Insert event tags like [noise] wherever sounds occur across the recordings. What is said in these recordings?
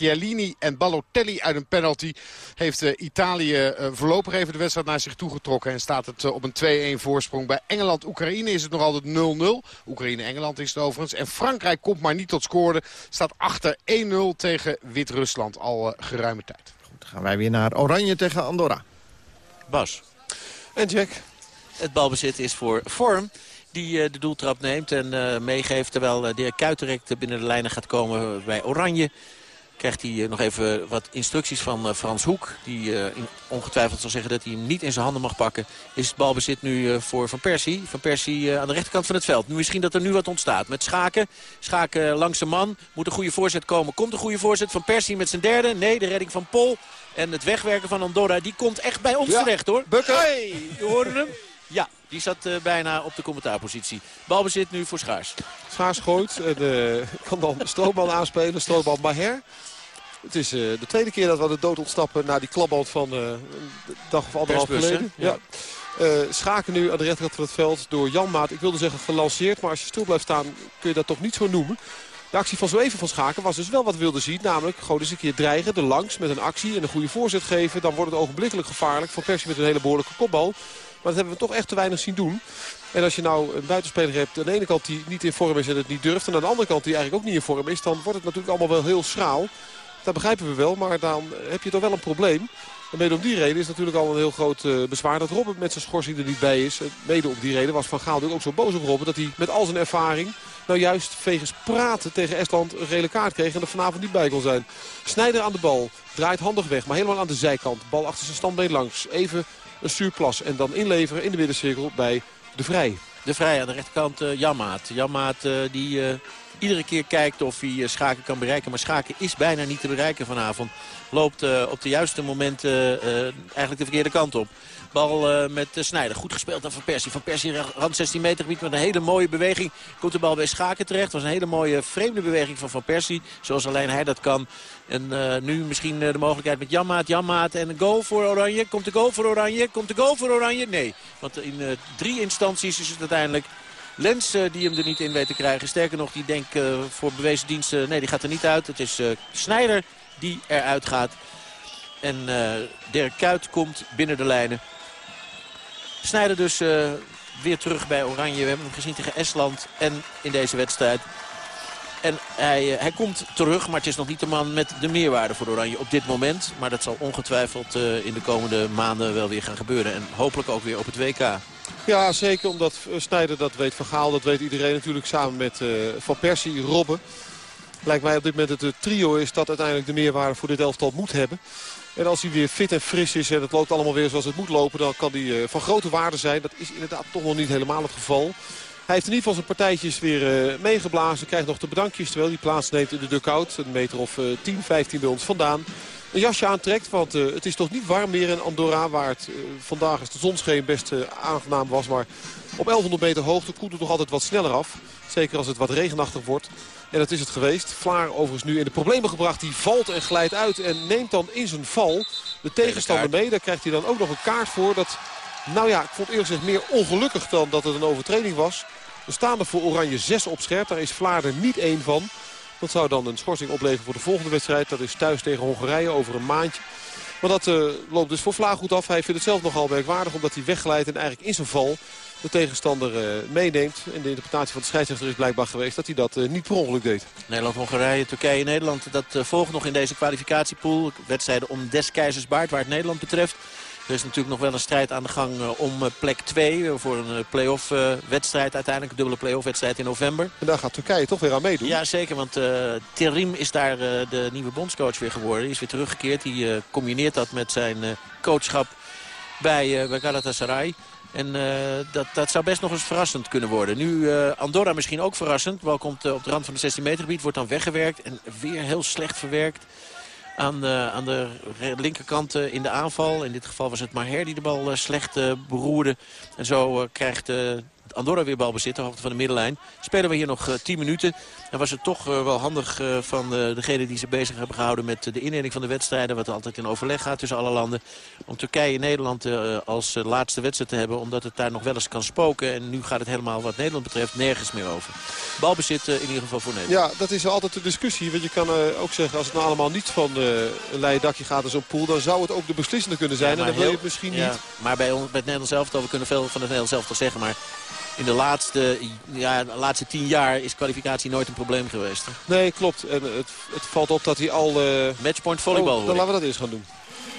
Chiellini en Balotelli uit een penalty... heeft Italië voorlopig even de wedstrijd naar zich toegetrokken. En staat het op een 2-1 voorsprong. Bij Engeland-Oekraïne is het nog altijd 0-0. Oekraïne-Engeland is het overigens. En Frankrijk komt maar niet tot scoren. Staat achter 1-0 tegen Wit-Rusland al geruime tijd. Goed, gaan wij weer naar Oranje tegen Andorra. Bas. En Jack. Het balbezit is voor Vorm die de doeltrap neemt en meegeeft. Terwijl de heer Kuiterek binnen de lijnen gaat komen bij Oranje. Krijgt hij nog even wat instructies van Frans Hoek. Die ongetwijfeld zal zeggen dat hij hem niet in zijn handen mag pakken. Is het balbezit nu voor Van Persie. Van Persie aan de rechterkant van het veld. Misschien dat er nu wat ontstaat met Schaken. Schaken langs de man. Moet een goede voorzet komen. Komt een goede voorzet van Persie met zijn derde. Nee, de redding van Pol. En het wegwerken van Andorra, die komt echt bij ons ja. terecht hoor. Bukken. Hey, je hoorde hem. Ja, die zat uh, bijna op de commentaarpositie. Balbezit nu voor Schaars. Schaars gooit. En, uh, [laughs] kan dan Strootman aanspelen. Strootman Maher. Het is uh, de tweede keer dat we de dood ontsnappen na die klapband van een dag of anderhalf geleden. Ja. ja. schaken nu aan de rechterkant van het veld door Jan Maat. Ik wilde zeggen gelanceerd, maar als je stil blijft staan kun je dat toch niet zo noemen. De actie van zo even van Schaken was dus wel wat we wilden zien. Namelijk gewoon eens een keer dreigen, er langs met een actie en een goede voorzet geven. Dan wordt het ogenblikkelijk gevaarlijk. Van Persie met een hele behoorlijke kopbal. Maar dat hebben we toch echt te weinig zien doen. En als je nou een buitenspeler hebt aan de ene kant die niet in vorm is en het niet durft. En aan de andere kant die eigenlijk ook niet in vorm is. Dan wordt het natuurlijk allemaal wel heel schraal. Dat begrijpen we wel, maar dan heb je toch wel een probleem. En mede om die reden is natuurlijk al een heel groot uh, bezwaar dat Robben met zijn schorsing er niet bij is. Mede om die reden was Van Gaal ook zo boos op Robben dat hij met al zijn ervaring nou juist vegens praten tegen Estland een gele kaart kreeg en er vanavond niet bij kon zijn. Snijder aan de bal, draait handig weg, maar helemaal aan de zijkant. Bal achter zijn standbeen langs. Even een stuurplas en dan inleveren in de middencirkel bij De Vrij. De Vrij aan de rechterkant uh, Janmaat. Janmaat uh, die uh, iedere keer kijkt of hij Schaken kan bereiken. Maar Schaken is bijna niet te bereiken vanavond. Loopt op de juiste momenten eigenlijk de verkeerde kant op. Bal met Snijder. Goed gespeeld aan Van Persie. Van Persie rand 16 meter gebied met een hele mooie beweging. Komt de bal bij Schaken terecht. was een hele mooie vreemde beweging van Van Persie. Zoals alleen hij dat kan. En nu misschien de mogelijkheid met Janmaat. Janmaat en een goal voor Oranje. Komt de goal voor Oranje? Komt de goal voor Oranje? Nee. Want in drie instanties is het uiteindelijk... Lens die hem er niet in weet te krijgen. Sterker nog, die denkt uh, voor bewezen diensten... nee, die gaat er niet uit. Het is uh, Snijder die eruit gaat. En Dirk Kuyt komt binnen de lijnen. Snijder dus weer terug bij Oranje. We hebben hem gezien tegen Estland en in deze wedstrijd. En hij, hij komt terug, maar het is nog niet de man met de meerwaarde voor Oranje op dit moment. Maar dat zal ongetwijfeld in de komende maanden wel weer gaan gebeuren. En hopelijk ook weer op het WK. Ja, zeker omdat Snijder dat weet van Gaal. Dat weet iedereen natuurlijk samen met Van Persie, Robben. Lijkt mij op dit moment het trio is dat uiteindelijk de meerwaarde voor dit elftal moet hebben. En als hij weer fit en fris is en het loopt allemaal weer zoals het moet lopen... dan kan hij eh, van grote waarde zijn. Dat is inderdaad toch nog niet helemaal het geval. Hij heeft in ieder geval zijn partijtjes weer meegeblazen. Krijgt nog de bedankjes terwijl hij plaatsneemt in de dugout. Een meter of uh, 10, 15 bij ons vandaan. Een jasje aantrekt, want uh, het is toch niet warm meer in Andorra... waar het vandaag als de zon scheen best aangenaam was. Maar op 1100 meter hoogte koelt het nog altijd wat sneller af. Zeker als het wat regenachtig wordt. En dat is het geweest. Vlaar overigens nu in de problemen gebracht. Die valt en glijdt uit en neemt dan in zijn val de tegenstander mee. Daar krijgt hij dan ook nog een kaart voor. Dat, nou ja, ik vond eerlijk gezegd meer ongelukkig dan dat het een overtreding was. We staan er voor Oranje 6 op scherp. Daar is Vlaar er niet één van. Dat zou dan een schorsing opleveren voor de volgende wedstrijd. Dat is thuis tegen Hongarije over een maandje. Maar dat uh, loopt dus voor Vlaar goed af. Hij vindt het zelf nogal merkwaardig omdat hij wegglijdt en eigenlijk in zijn val de tegenstander uh, meeneemt. En de interpretatie van de scheidsrechter is blijkbaar geweest dat hij dat uh, niet per ongeluk deed. Nederland, Hongarije, Turkije, Nederland. Dat volgt nog in deze kwalificatiepool. Wedstrijden om des keizers baard waar het Nederland betreft. Er is natuurlijk nog wel een strijd aan de gang om plek 2 voor een play-off wedstrijd. Uiteindelijk een dubbele play-off wedstrijd in november. En daar gaat Turkije toch weer aan meedoen. Ja, zeker. Want Terim is daar de nieuwe bondscoach weer geworden. Die is weer teruggekeerd. Die combineert dat met zijn coachschap bij, bij Galatasaray. En uh, dat, dat zou best nog eens verrassend kunnen worden. Nu uh, Andorra misschien ook verrassend. Wel komt uh, op de rand van de 16 meter gebied. Wordt dan weggewerkt. En weer heel slecht verwerkt. Aan de, aan de linkerkant in de aanval. In dit geval was het Maher die de bal slecht beroerde. En zo krijgt Andorra weer balbezit, de hoogte van de middenlijn. Spelen we hier nog 10 minuten. En was het toch wel handig van degene die ze bezig hebben gehouden met de indeling van de wedstrijden. Wat altijd in overleg gaat tussen alle landen. Om Turkije en Nederland als laatste wedstrijd te hebben. Omdat het daar nog wel eens kan spoken. En nu gaat het helemaal wat Nederland betreft nergens meer over. Balbezit in ieder geval voor Nederland. Ja, dat is altijd de discussie. Want je kan ook zeggen, als het nou allemaal niet van een leien dakje gaat als een pool... dan zou het ook de beslissende kunnen zijn. en dan wil je het misschien niet. Maar bij, ons, bij het Nederlands elftal, we kunnen veel van het Nederlands elftal zeggen... maar in de laatste, ja, de laatste tien jaar is kwalificatie nooit een probleem geweest. Nee, klopt. En het, het valt op dat hij al... Uh... Matchpoint volleybal oh, Dan laten we dat eens gaan doen.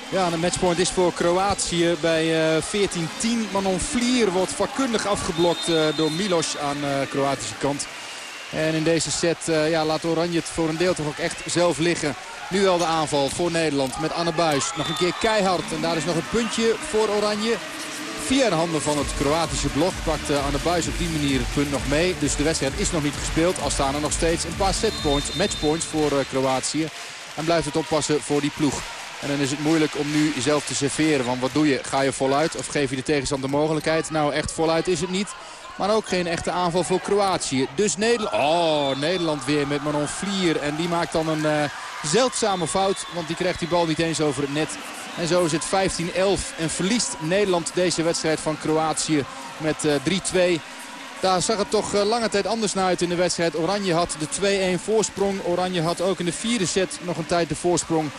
Ja, de matchpoint is voor Kroatië bij uh, eh, 14-10. Manon Vlier wordt vakkundig afgeblokt uh, door Milos aan de Kroatische kant. En in deze set ja, laat Oranje het voor een deel toch ook echt zelf liggen. Nu wel de aanval voor Nederland met Anne Buis. Nog een keer keihard. En daar is nog een puntje voor Oranje. Via de handen van het Kroatische blok pakt eh, Anne Buis op die manier het punt nog mee. Dus de wedstrijd is nog niet gespeeld. Al staan er nog steeds een paar setpoints, matchpoints voor eh, Kroatië. En blijft het oppassen voor die ploeg. En dan is het moeilijk om nu zelf te serveren. Want wat doe je? Ga je voluit of geef je de tegenstander de mogelijkheid? Nou, echt voluit is het niet. Maar ook geen echte aanval voor Kroatië. Dus Nederland... Oh, Nederland weer met Manon Vlier. En die maakt dan een uh, zeldzame fout. Want die krijgt die bal niet eens over het net. En zo is het 15-11. En verliest Nederland deze wedstrijd van Kroatië met uh, eh, 3-2. Daar zag het toch uh, lange tijd anders naar uit in de wedstrijd. Oranje had de 2-1 voorsprong. Oranje had ook in de vierde set nog een tijd de voorsprong.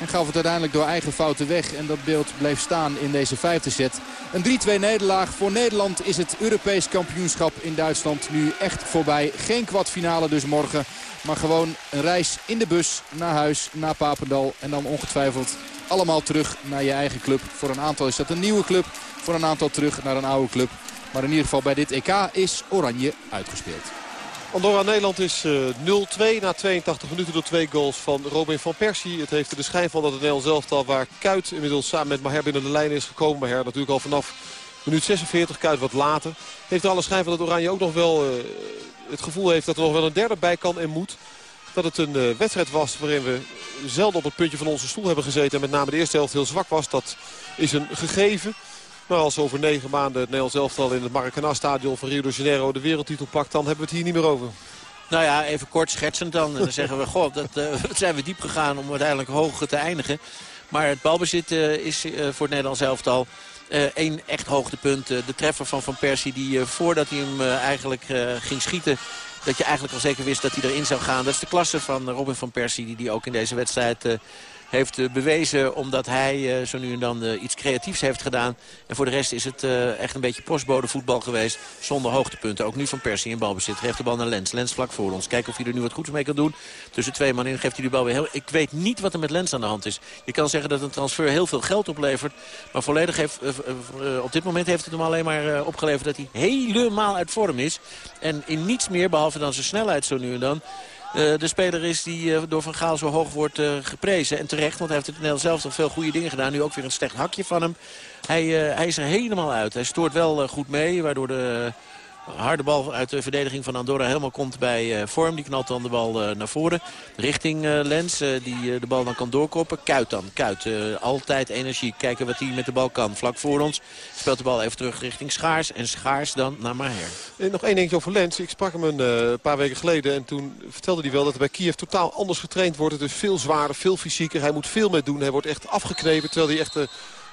En gaf het uiteindelijk door eigen fouten weg. En dat beeld bleef staan in deze vijfde set. Een 3-2 nederlaag. Voor Nederland is het Europees kampioenschap in Duitsland nu echt voorbij. Geen kwartfinale dus morgen. Maar gewoon een reis in de bus naar huis, naar Papendal. En dan ongetwijfeld allemaal terug naar je eigen club. Voor een aantal is dat een nieuwe club. Voor een aantal terug naar een oude club. Maar in ieder geval bij dit EK is Oranje uitgespeeld. Andorra-Nederland is 0-2 eh, na 82 minuten door twee goals van Robin van Persie. Het heeft er de schijn van dat het Nederlands elftal waar Kuit inmiddels samen met Maher binnen de lijn is gekomen. Maher natuurlijk al vanaf minuut 46, Kuit wat later. Heeft er alle schijn van dat Oranje ook nog wel uh, het gevoel heeft dat er nog wel een derde bij kan en moet. Dat het een uh, wedstrijd was waarin we zelden op het puntje van onze stoel hebben gezeten. En met name de eerste helft heel zwak was. Dat is een gegeven. Maar als over negen maanden het Nederlands elftal in het Maracanã-stadion van Rio de Janeiro de wereldtitel pakt, dan hebben we het hier niet meer over. Nou ja, even kort schetsend dan. Dan zeggen we, god, dat, uh, [laughs] zijn we diep gegaan om uiteindelijk hoog te eindigen. Maar het balbezit uh, is voor het Nederlands elftal één echt hoogtepunt. de treffer van Van Persie die voordat hij hem eigenlijk ging schieten... dat je eigenlijk al zeker wist dat hij erin zou gaan. Dat is de klasse van Robin van Persie die, die ook in deze wedstrijd heeft eh, bewezen omdat hij eh, zo nu en dan eh, iets creatiefs heeft gedaan. En voor de rest is het echt een beetje postbode voetbal geweest. Zonder hoogtepunten. Ook nu van Persie in balbezit. Geeft de bal naar Lens. Lens vlak voor ons. Kijken of hij er nu wat goeds mee kan doen. Tussen twee man in geeft hij de bal weer heel... Ik weet niet wat er met Lens aan de hand is. Je kan zeggen dat een transfer heel veel geld oplevert. Maar volledig heeft... op dit moment heeft het hem alleen maar opgeleverd dat hij helemaal uit vorm is. En in niets meer, behalve dan zijn snelheid zo nu en dan... Eh, de speler is die uh, door Van Gaal zo hoog wordt uh, geprezen. En terecht, want hij heeft het Nederland zelf al veel goede dingen gedaan. Nu ook weer een slecht hakje van hem. Hij, hij is er helemaal uit. Hij stoort wel goed mee, waardoor de harde bal uit de verdediging van Andorra helemaal komt bij uh, Vorm. Die knalt dan de bal uh, naar voren. Richting uh, Lens, die de bal dan kan doorkoppen. Kuit dan. Kuit, altijd energie. Kijken wat hij met de bal kan. Vlak voor ons speelt de bal even terug richting Schaars. En Schaars dan naar Maher. nog één dingetje over Lens. Ik sprak hem een paar weken geleden. En toen vertelde hij wel dat er bij Kiev totaal anders getraind wordt. Het is veel zwaarder, veel fysieker. Hij moet veel mee doen. Hij wordt echt afgeknepen. Terwijl hij echt,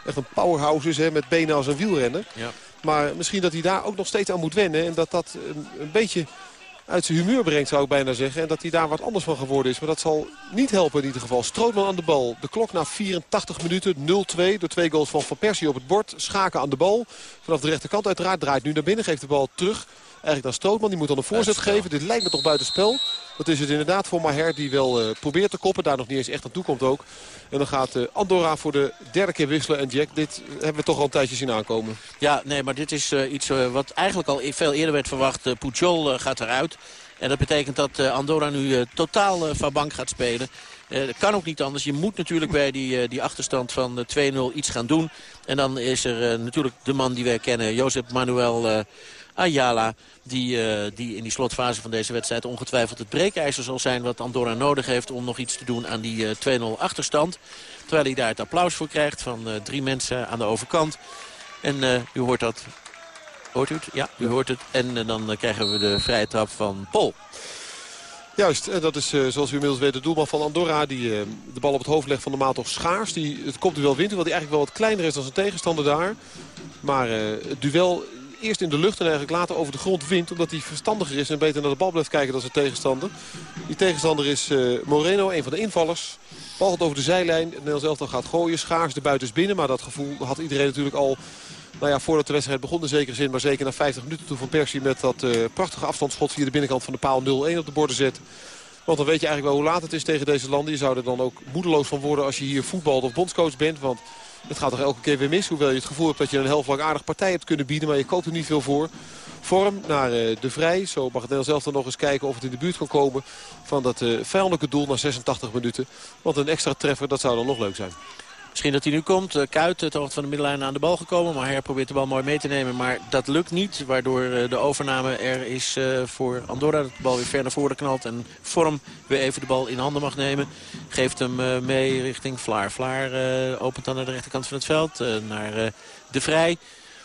echt een powerhouse is hè, met benen als een wielrenner. Ja. Maar misschien dat hij daar ook nog steeds aan moet wennen. En dat dat een, beetje uit zijn humeur brengt, zou ik bijna zeggen. En dat hij daar wat anders van geworden is. Maar dat zal niet helpen in ieder geval. Strootman aan de bal. De klok na 84 minuten. 0-2 door twee goals van Van Persie op het bord. Schaken aan de bal. Vanaf de rechterkant uiteraard. Draait nu naar binnen. Geeft de bal terug. Eigenlijk dan Strootman. Die moet dan een voorzet geven. Dit lijkt me toch buitenspel. Dat is het inderdaad voor Maher die wel uh, probeert te koppen. Daar nog niet eens echt aan toe komt ook. En dan gaat uh, Andorra voor de derde keer wisselen. En Jack, dit hebben we toch al een tijdje zien aankomen. Ja, nee, maar dit is uh, iets wat eigenlijk al veel eerder werd verwacht. Pujol gaat eruit. En dat betekent dat Andorra nu totaal van bank gaat spelen. Dat kan ook niet anders. Je moet natuurlijk bij die, die achterstand van 2-0 iets gaan doen. En dan is er natuurlijk de man die wij kennen, Jozef Manuel Ayala. Die, uh, die in die slotfase van deze wedstrijd ongetwijfeld het breekijzer zal zijn... wat Andorra nodig heeft om nog iets te doen aan die uh, eh, 2-0 achterstand. Terwijl hij daar het applaus voor krijgt van uh, drie mensen aan de overkant. En u hoort dat Hoort u het? Ja, u hoort het. En dan krijgen we de vrije trap van Pol. Juist, en dat is zoals u inmiddels weet de doelman van Andorra... die de bal op het hoofd legt van normaal toch schaars. Die, het komt wel wint, terwijl hij eigenlijk wel wat kleiner is dan zijn tegenstander daar. Maar het duel eerst in de lucht en eigenlijk later over de grond wint. Omdat hij verstandiger is en beter naar de bal blijft kijken dan zijn tegenstander. Die tegenstander is Moreno, een van de invallers. Bal gaat over de zijlijn. Nederlands elftal gaat gooien. Schaars de buiten is binnen. Maar dat gevoel had iedereen natuurlijk al... Nou ja, voordat de wedstrijd begon in zekere zin. Maar zeker na 50 minuten toe van Persie met dat uh, prachtige afstandsschot via de binnenkant van de paal 0-1 op de borden zet. Want dan weet je eigenlijk wel hoe laat het is tegen deze landen. Je zou er dan ook moedeloos van worden als je hier voetbalt of bondscoach bent. Want het gaat toch elke keer weer mis. Hoewel je het gevoel hebt dat je een helft lang aardig partij hebt kunnen bieden. Maar je koopt er niet veel voor vorm naar uh, De Vrij. Zo mag het zelf dan nog eens kijken of het in de buurt kan komen van dat uh, vijandelijke doel na 86 minuten. Want een extra treffer, dat zou dan nog leuk zijn. Misschien dat hij nu komt. Uh, Kuit, het hoogte van de middenlijn aan de bal gekomen. Maar hij probeert de bal mooi mee te nemen. Maar dat lukt niet. Waardoor de overname er is voor Andorra. Dat de bal weer ver naar voren knalt. En Vorm weer even de bal in handen mag nemen. Geeft hem mee richting Vlaar. Vlaar opent dan naar de rechterkant van het veld. naar De Vrij.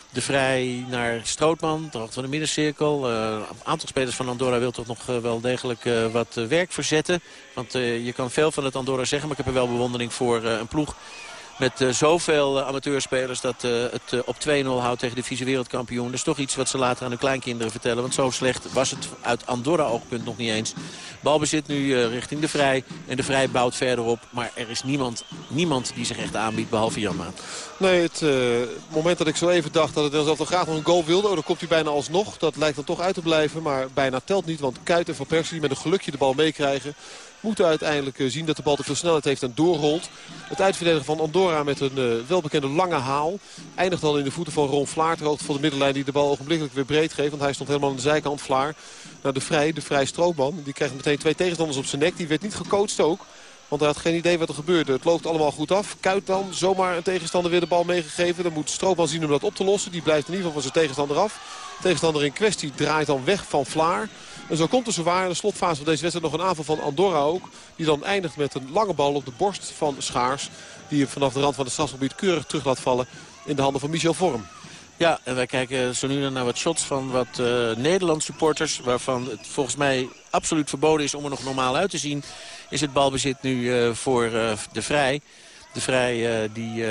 De Vrij naar Strootman, de hoogte van de middencirkel. Een aantal spelers van Andorra wil toch nog wel degelijk wat werk verzetten. Want je kan veel van het Andorra zeggen, maar ik heb er wel bewondering voor een ploeg met uh, zoveel uh, amateurspelers dat uh, het op 2-0 houdt tegen de vice-wereldkampioen. Dat is toch iets wat ze later aan hun kleinkinderen vertellen. Want zo slecht was het uit Andorra-oogpunt nog niet eens. Balbezit nu richting de Vrij. En de Vrij bouwt verderop. Maar er is niemand, niemand die zich echt aanbiedt, behalve Janmaat. Nee, het moment dat ik zo even dacht dat het zelf toch graag nog een goal wilde. Oh, dan komt hij bijna alsnog. Dat lijkt dan toch uit te blijven. Maar bijna telt niet. Want Kuit en Van Persie met een gelukje de bal meekrijgen moeten uiteindelijk eh, zien dat de bal te veel snelheid heeft en doorrolt. Het uitverdedigen van Andorra met een uh, welbekende lange haal. Eindigt dan in de voeten van Ron Vlaar. Ter hoogte van de middenlijn die de bal ogenblikkelijk weer breed geeft. Want hij stond helemaal aan de zijkant Vlaar. Naar de Vrij, de Vrij Stroopman. Die krijgt meteen twee tegenstanders op zijn nek. Die werd niet gecoacht ook. Want hij had geen idee wat er gebeurde. Het loopt allemaal goed af. Kuit dan zomaar een tegenstander weer de bal meegegeven. Dan moet Stroopman zien om dat op te lossen. Die blijft in ieder geval van zijn tegenstander af. De tegenstander in kwestie draait dan weg van Vlaar. En zo komt er zowaar in de slotfase van deze wedstrijd nog een aanval van Andorra ook. Die dan eindigt met een lange bal op de borst van Schaars. Die hem vanaf de rand van het strafgebied keurig terug laat vallen in de handen van Michel Vorm. Ja, en wij kijken zo nu naar wat shots van wat uh, Nederlandse supporters... waarvan het volgens mij absoluut verboden is om er nog normaal uit te zien... is het balbezit nu uh, voor uh, de Vrij. De Vrij uh, die uh,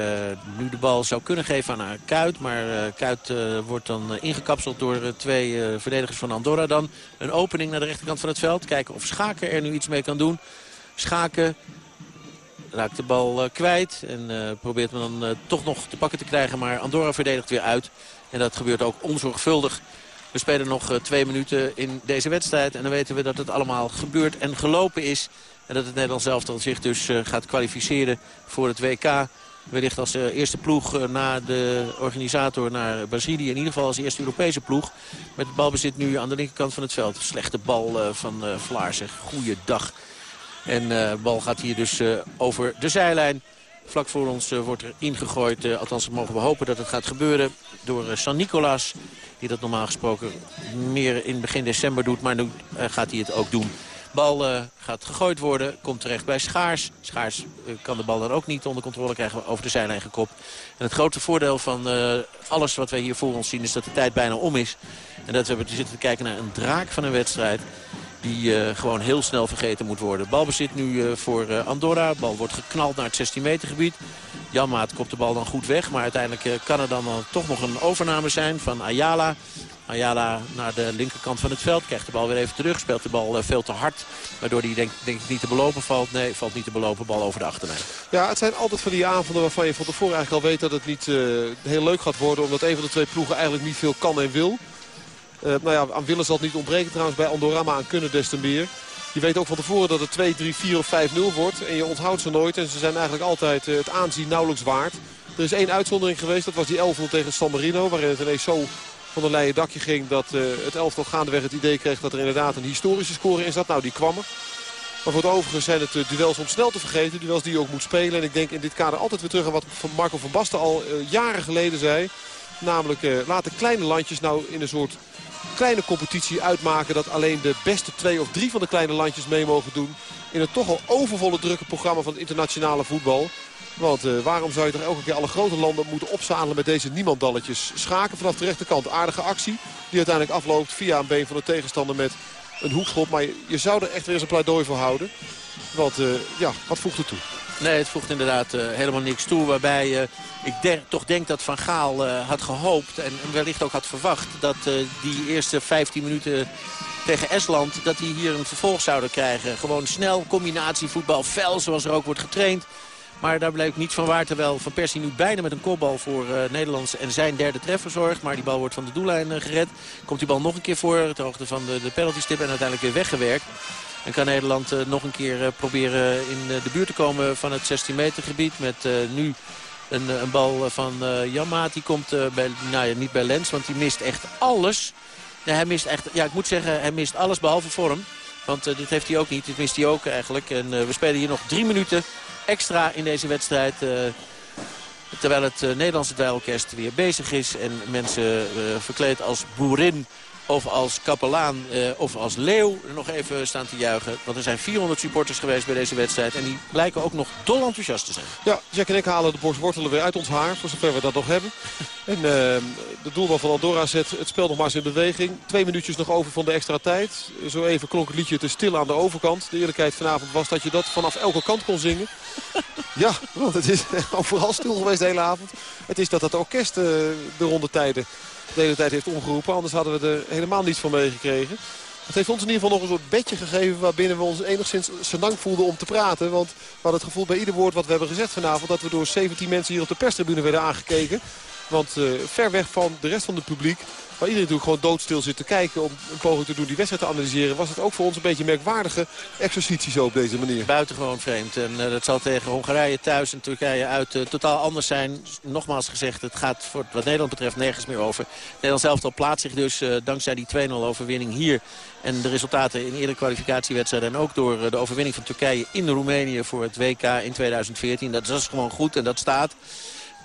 nu de bal zou kunnen geven aan Kuit. Maar uh, Kuit wordt dan ingekapseld door twee verdedigers van Andorra. Dan een opening naar de rechterkant van het veld. Kijken of Schaken er nu iets mee kan doen. Schaken raakt de bal kwijt. En probeert me dan toch nog te pakken te krijgen. Maar Andorra verdedigt weer uit. En dat gebeurt ook onzorgvuldig. We spelen nog twee minuten in deze wedstrijd. En dan weten we dat het allemaal gebeurd en gelopen is. En dat het Nederlands elftal zich dus uh, gaat kwalificeren voor het WK. Wellicht als uh, eerste ploeg uh, na de organisator naar Brazilië. In ieder geval als eerste Europese ploeg. Met het balbezit nu aan de linkerkant van het veld. Slechte bal van Vlaar zeg. Goeiedag. En de bal gaat hier dus over de zijlijn. Vlak voor ons wordt er ingegooid. althans mogen we hopen dat het gaat gebeuren door San Nicolas. Die dat normaal gesproken meer in begin december doet. Maar nu gaat hij het ook doen. Bal uh, gaat gegooid worden, komt terecht bij Schaars. Schaars uh, kan de bal dan ook niet onder controle krijgen, over de zijlijn gekopt. En het grote voordeel van uh, alles wat wij hier voor ons zien is dat de tijd bijna om is. En dat we hebben zitten te kijken naar een draak van een wedstrijd die gewoon heel snel vergeten moet worden. Balbezit nu voor Andorra. Bal wordt geknald naar het 16 meter gebied. Janmaat kopt de bal dan goed weg. Maar uiteindelijk kan er dan toch nog een overname zijn van Ayala. Ayala naar de linkerkant van het veld. Krijgt de bal weer even terug. Speelt de bal eh, veel te hard. Waardoor hij denk, denk ik niet te belopen valt. Nee, valt niet te belopen. Bal over de achterlijn. Ja, het zijn altijd van die avonden waarvan je van tevoren eigenlijk al weet dat het niet uh, heel leuk gaat worden. Omdat een van de twee ploegen eigenlijk niet veel kan en wil. Uh, nou ja, aan willen zal het niet ontbreken trouwens bij Andorra. Aan kunnen des te meer. Je weet ook van tevoren dat het 2, 3, 4 of 5-0 wordt. En je onthoudt ze nooit. En ze zijn eigenlijk altijd het aanzien nauwelijks waard. Er is één uitzondering geweest. Dat was die 11 tegen San Marino. Waarin het ineens zo van een leien dakje ging. Dat uh, het elftal gaandeweg het idee kreeg dat er inderdaad een historische score in zat. Nou, die kwam er. Maar voor het overige zijn het uh, duels om snel te vergeten. Duels die je ook moet spelen. En ik denk in dit kader altijd weer terug aan wat Marco van Basten al uh, jaren geleden zei. Namelijk laten kleine landjes nou in een soort kleine competitie uitmaken... dat alleen de beste twee of drie van de kleine landjes mee mogen doen... in het toch al overvolle drukke programma van het internationale voetbal. Want uh, waarom zou je toch elke keer alle grote landen moeten opzadelen met deze niemandalletjes? Schaken vanaf de rechterkant. Aardige actie die uiteindelijk afloopt via een been van de tegenstander met een hoekschop. Maar je, zou er echt weer eens een pleidooi voor houden. Want uh, ja, wat voegt er toe? Nee, het voegt inderdaad uh, helemaal niks toe. Waarbij ik toch denk dat Van Gaal had gehoopt en wellicht ook had verwacht... dat die eerste 15 minuten tegen Estland, dat die hier een vervolg zouden krijgen. Gewoon snel, combinatievoetbal, fel zoals er ook wordt getraind. Maar daar bleek niet van waar. Terwijl Van Persie nu bijna met een kopbal voor uh, Nederlands en zijn derde treffer zorgt. Maar die bal wordt van de doellijn uh, gered. Komt die bal nog een keer voor. Ter hoogte van de, de penaltystip en uiteindelijk weer weggewerkt. En kan Nederland uh, nog een keer proberen in de buurt te komen van het 16 meter gebied. Met nu een, een, bal van Janmaat. Die komt bij, nou ja, niet bij Lens, want die mist echt alles. Ja, hij mist echt, ja, ik moet zeggen, hij mist alles behalve vorm. Want dit heeft hij ook niet. Dit mist hij ook eigenlijk. En we spelen hier nog drie minuten extra in deze wedstrijd. Uh, terwijl het uh, Nederlandse dweilorkest weer bezig is. En mensen uh, verkleed als boerin of als kapelaan uh, of als leeuw nog even staan te juichen. Want er zijn 400 supporters geweest bij deze wedstrijd. En die blijken ook nog dol enthousiast te zijn. Ja, Jack en ik halen de borstwortelen weer uit ons haar. Voor zover we dat nog hebben. [laughs] En uh, de doelman van Andorra zet het spel nog maar eens in beweging. Twee minuutjes nog over van de extra tijd. Zo even klonk het liedje te stil aan de overkant. De eerlijkheid vanavond was dat je dat vanaf elke kant kon zingen. [laughs] ja, want het is [laughs] overal stil geweest de hele avond. Het is dat het orkest uh, de rondetijden de hele tijd heeft omgeroepen. Anders hadden we er helemaal niets van meegekregen. Het heeft ons in ieder geval nog een soort bedje gegeven... waarbinnen we ons enigszins senang voelden om te praten. Want we hadden het gevoel bij ieder woord wat we hebben gezegd vanavond... dat we door 17 mensen hier op de perstribune werden aangekeken. Want uh, ver weg van de rest van het publiek waar iedereen natuurlijk gewoon doodstil zit te kijken... om een poging te doen die wedstrijd te analyseren... was het ook voor ons een beetje merkwaardige exercitie zo op deze manier. Buitengewoon vreemd. En uh, dat zal tegen Hongarije thuis en Turkije uit uh, totaal anders zijn. Nogmaals gezegd, het gaat voor wat Nederland betreft nergens meer over. Nederland zelf al plaatst zich dus uh, dankzij die 2-0 overwinning hier... En de resultaten in eerdere kwalificatiewedstrijden... en ook door de overwinning van Turkije in Roemenië voor het WK in 2014. Dat is gewoon goed en dat staat.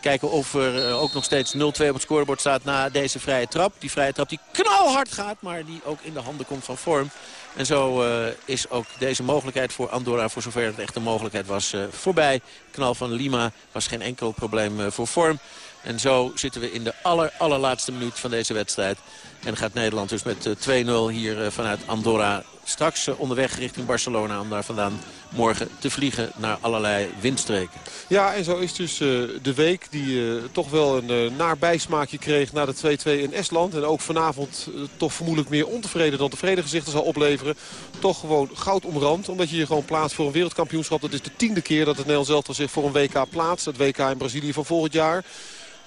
Kijken of er eh, ook nog steeds 0-2 op het scorebord staat na deze vrije trap. Die vrije trap die knalhard gaat, maar die ook in de handen komt van vorm. En zo uh, is ook deze mogelijkheid voor Andorra, voor zover het echt een mogelijkheid was, uh, voorbij. Knal van Lima was geen enkel probleem voor vorm. En zo zitten we in de aller, allerlaatste minuut van deze wedstrijd. En gaat Nederland dus met 2-0 hier vanuit Andorra straks onderweg richting Barcelona... om daar vandaan morgen te vliegen naar allerlei windstreken. Ja, en zo is dus de week die toch wel een uh, naar bijsmaakje kreeg... na de 2-2 in Estland. En ook vanavond toch vermoedelijk meer ontevreden dan tevreden gezichten zal opleveren. Toch gewoon goud omrand. Omdat je je gewoon plaatst voor een wereldkampioenschap. Dat is de tiende keer dat het Nederlands elftal zich voor een WK plaatst. Het WK in Brazilië van volgend jaar.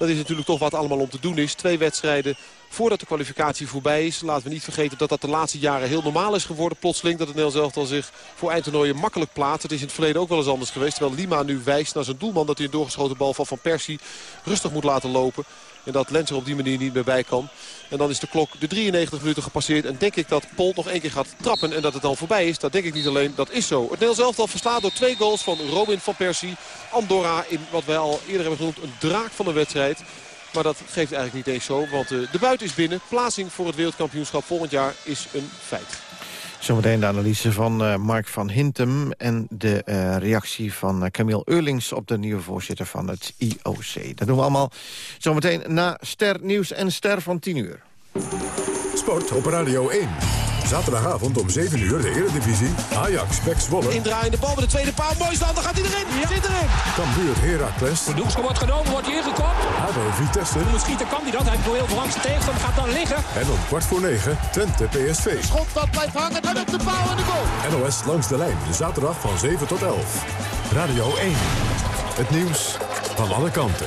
Dat is natuurlijk toch wat allemaal om te doen is. Twee wedstrijden voordat de kwalificatie voorbij is. Laten we niet vergeten dat dat de laatste jaren heel normaal is geworden. Plotseling dat het Nederlands elftal zich voor eindtoernooien makkelijk plaatst. Het is in het verleden ook wel eens anders geweest. Terwijl Lima nu wijst naar zijn doelman dat hij een doorgeschoten bal van Van Persie rustig moet laten lopen. En dat Lens er op die manier niet meer bij kan. En dan is de klok de 93 minuten gepasseerd. En denk ik dat Pol nog één keer gaat trappen en dat het dan voorbij is. Dat denk ik niet alleen, dat is zo. Het Nederlands elftal verslaat door twee goals van Robin van Persie. Andorra in wat wij al eerder hebben genoemd een draak van de wedstrijd. Maar dat geeft eigenlijk niet eens zo, want de buit is binnen. Plaatsing voor het wereldkampioenschap volgend jaar is een feit. Zometeen de analyse van uh, Mark van Hintem... en de uh, reactie van uh, Camille Eurlings op de nieuwe voorzitter van het IOC. Dat doen we allemaal zometeen na Ster Nieuws en Ster van 10 uur. Sport op Radio 1. Zaterdagavond om 7 uur de Eredivisie. Ajax, Pek Zwolle. Indraaiende bal met de tweede paal. Mooi stand, dan gaat hij erin. Ja. Zit erin. Cambuur Heracles. De doekske wordt genomen, wordt hier ingekopt. ADO Vitesse. Moet schieten, kan hij dat. Hij wil heel veel langs tegenstander, gaat dan liggen. En om kwart voor 9 Twente PSV. Schot dat blijft hangen en op de paal en de goal. NOS langs de lijn, zaterdag van 7 tot 11. Radio 1. Het nieuws van alle kanten.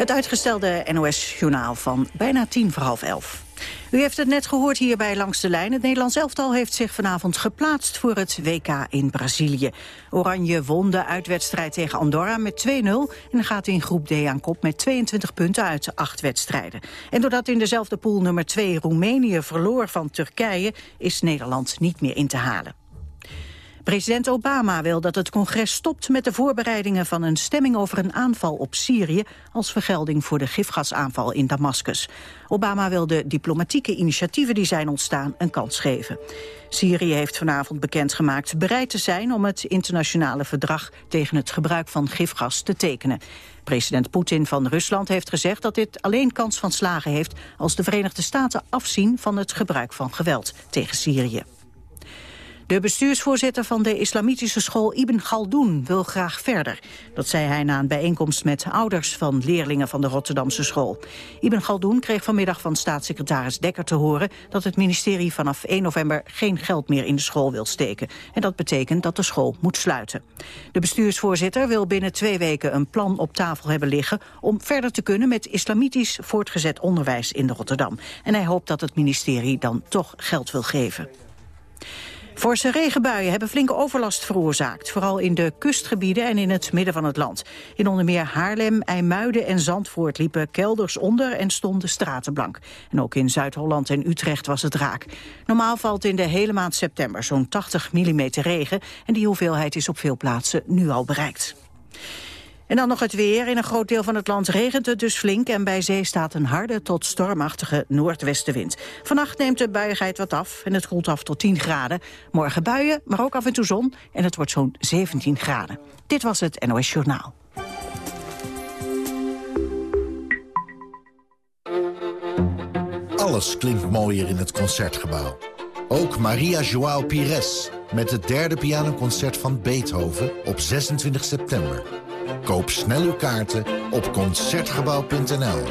Het uitgestelde NOS-journaal van bijna tien voor half elf. U heeft het net gehoord hier bij Langs de Lijn. Het Nederlands elftal heeft zich vanavond geplaatst voor het WK in Brazilië. Oranje won de uitwedstrijd tegen Andorra met 2-0... en gaat in groep D aan kop met 22 punten uit acht wedstrijden. En doordat in dezelfde pool nummer 2 Roemenië verloor van Turkije... is Nederland niet meer in te halen. President Obama wil dat het congres stopt met de voorbereidingen van een stemming over een aanval op Syrië als vergelding voor de gifgasaanval in Damascus. Obama wil de diplomatieke initiatieven die zijn ontstaan een kans geven. Syrië heeft vanavond bekendgemaakt bereid te zijn om het internationale verdrag tegen het gebruik van gifgas te tekenen. President Poetin van Rusland heeft gezegd dat dit alleen kans van slagen heeft als de Verenigde Staten afzien van het gebruik van geweld tegen Syrië. De bestuursvoorzitter van de islamitische school Ibn Galdoen wil graag verder. Dat zei hij na een bijeenkomst met ouders van leerlingen van de Rotterdamse school. Ibn Galdoen kreeg vanmiddag van staatssecretaris Dekker te horen... dat het ministerie vanaf 1 november geen geld meer in de school wil steken. En dat betekent dat de school moet sluiten. De bestuursvoorzitter wil binnen twee weken een plan op tafel hebben liggen... om verder te kunnen met islamitisch voortgezet onderwijs in de Rotterdam. En hij hoopt dat het ministerie dan toch geld wil geven. Forse regenbuien hebben flinke overlast veroorzaakt. Vooral in de kustgebieden en in het midden van het land. In onder meer Haarlem, IJmuiden en Zandvoort liepen kelders onder en stonden straten blank. En ook in Zuid-Holland en Utrecht was het raak. Normaal valt in de hele maand september zo'n 80 mm regen. En die hoeveelheid is op veel plaatsen nu al bereikt. En dan nog het weer. In een groot deel van het land regent het dus flink... en bij zee staat een harde tot stormachtige noordwestenwind. Vannacht neemt de buiigheid wat af en het koelt af tot 10 graden. Morgen buien, maar ook af en toe zon en het wordt zo'n 17 graden. Dit was het NOS Journaal. Alles klinkt mooier in het Concertgebouw. Ook Maria Joao Pires met het derde pianoconcert van Beethoven op 26 september. Koop snel uw kaarten op Concertgebouw.nl.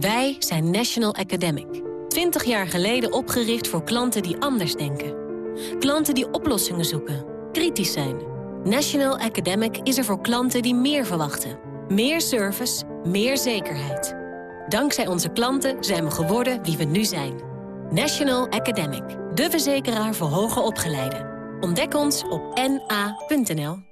Wij zijn National Academic. 20 jaar geleden opgericht voor klanten die anders denken. Klanten die oplossingen zoeken, kritisch zijn. National Academic is er voor klanten die meer verwachten. Meer service, meer zekerheid. Dankzij onze klanten zijn we geworden wie we nu zijn. National Academic, de verzekeraar voor hoger opgeleiden. Ontdek ons op na.nl.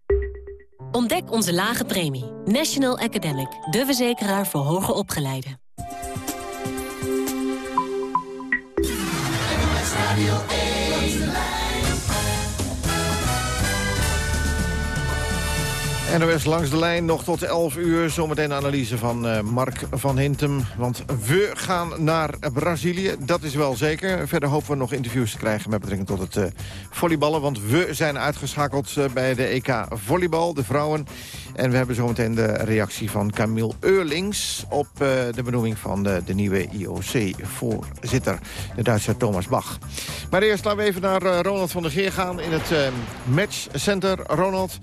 Ontdek onze lage premie. National Academic, de verzekeraar voor hoger opgeleiden. NOS langs de lijn, nog tot 11 uur. Zometeen analyse van uh, Mark van Hintem. Want we gaan naar Brazilië, dat is wel zeker. Verder hopen we nog interviews te krijgen met betrekking tot het uh, volleyballen. Want we zijn uitgeschakeld uh, bij de EK Volleybal, de vrouwen. En we hebben zometeen de reactie van Camille Eurlings... op de benoeming van de, de nieuwe IOC-voorzitter, de Duitse Thomas Bach. Maar eerst laten we even naar Ronald van der Geer gaan in het matchcenter. Ronald...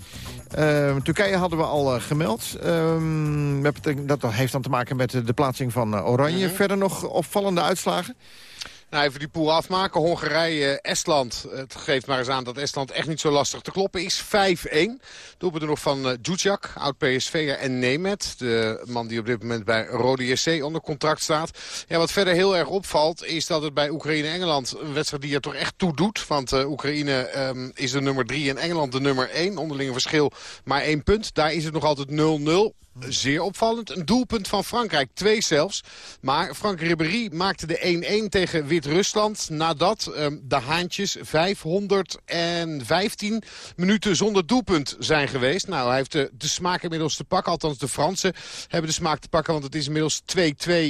Turkije hadden we al gemeld. Uh, dat heeft dan te maken met de plaatsing van Oranje. Mm -hmm. Verder nog opvallende uitslagen? Nou, even die pool afmaken. Hongarije, Estland. Het geeft maar eens aan dat Estland echt niet zo lastig te kloppen is. 5-1. Doelpunt er nog van uh, Djudjak, oud-PSV'er en Nemet. De man die op dit moment bij Rode JC onder contract staat. Ja, wat verder heel erg opvalt is dat het bij Oekraïne-Engeland een wedstrijd die er toch echt toe doet. Want uh, Oekraïne um, is de nummer 3 en Engeland de nummer 1. Onderlinge verschil maar één punt. Daar is het nog altijd 0-0. Zeer opvallend. Een doelpunt van Frankrijk, twee zelfs. Maar Frank Ribéry maakte de 1-1 tegen Wit-Rusland... nadat ehm, de Haantjes 515 minuten zonder doelpunt zijn geweest. Nou, hij heeft de, smaak inmiddels te pakken. Althans, de Fransen hebben de smaak te pakken... want het is inmiddels 2-2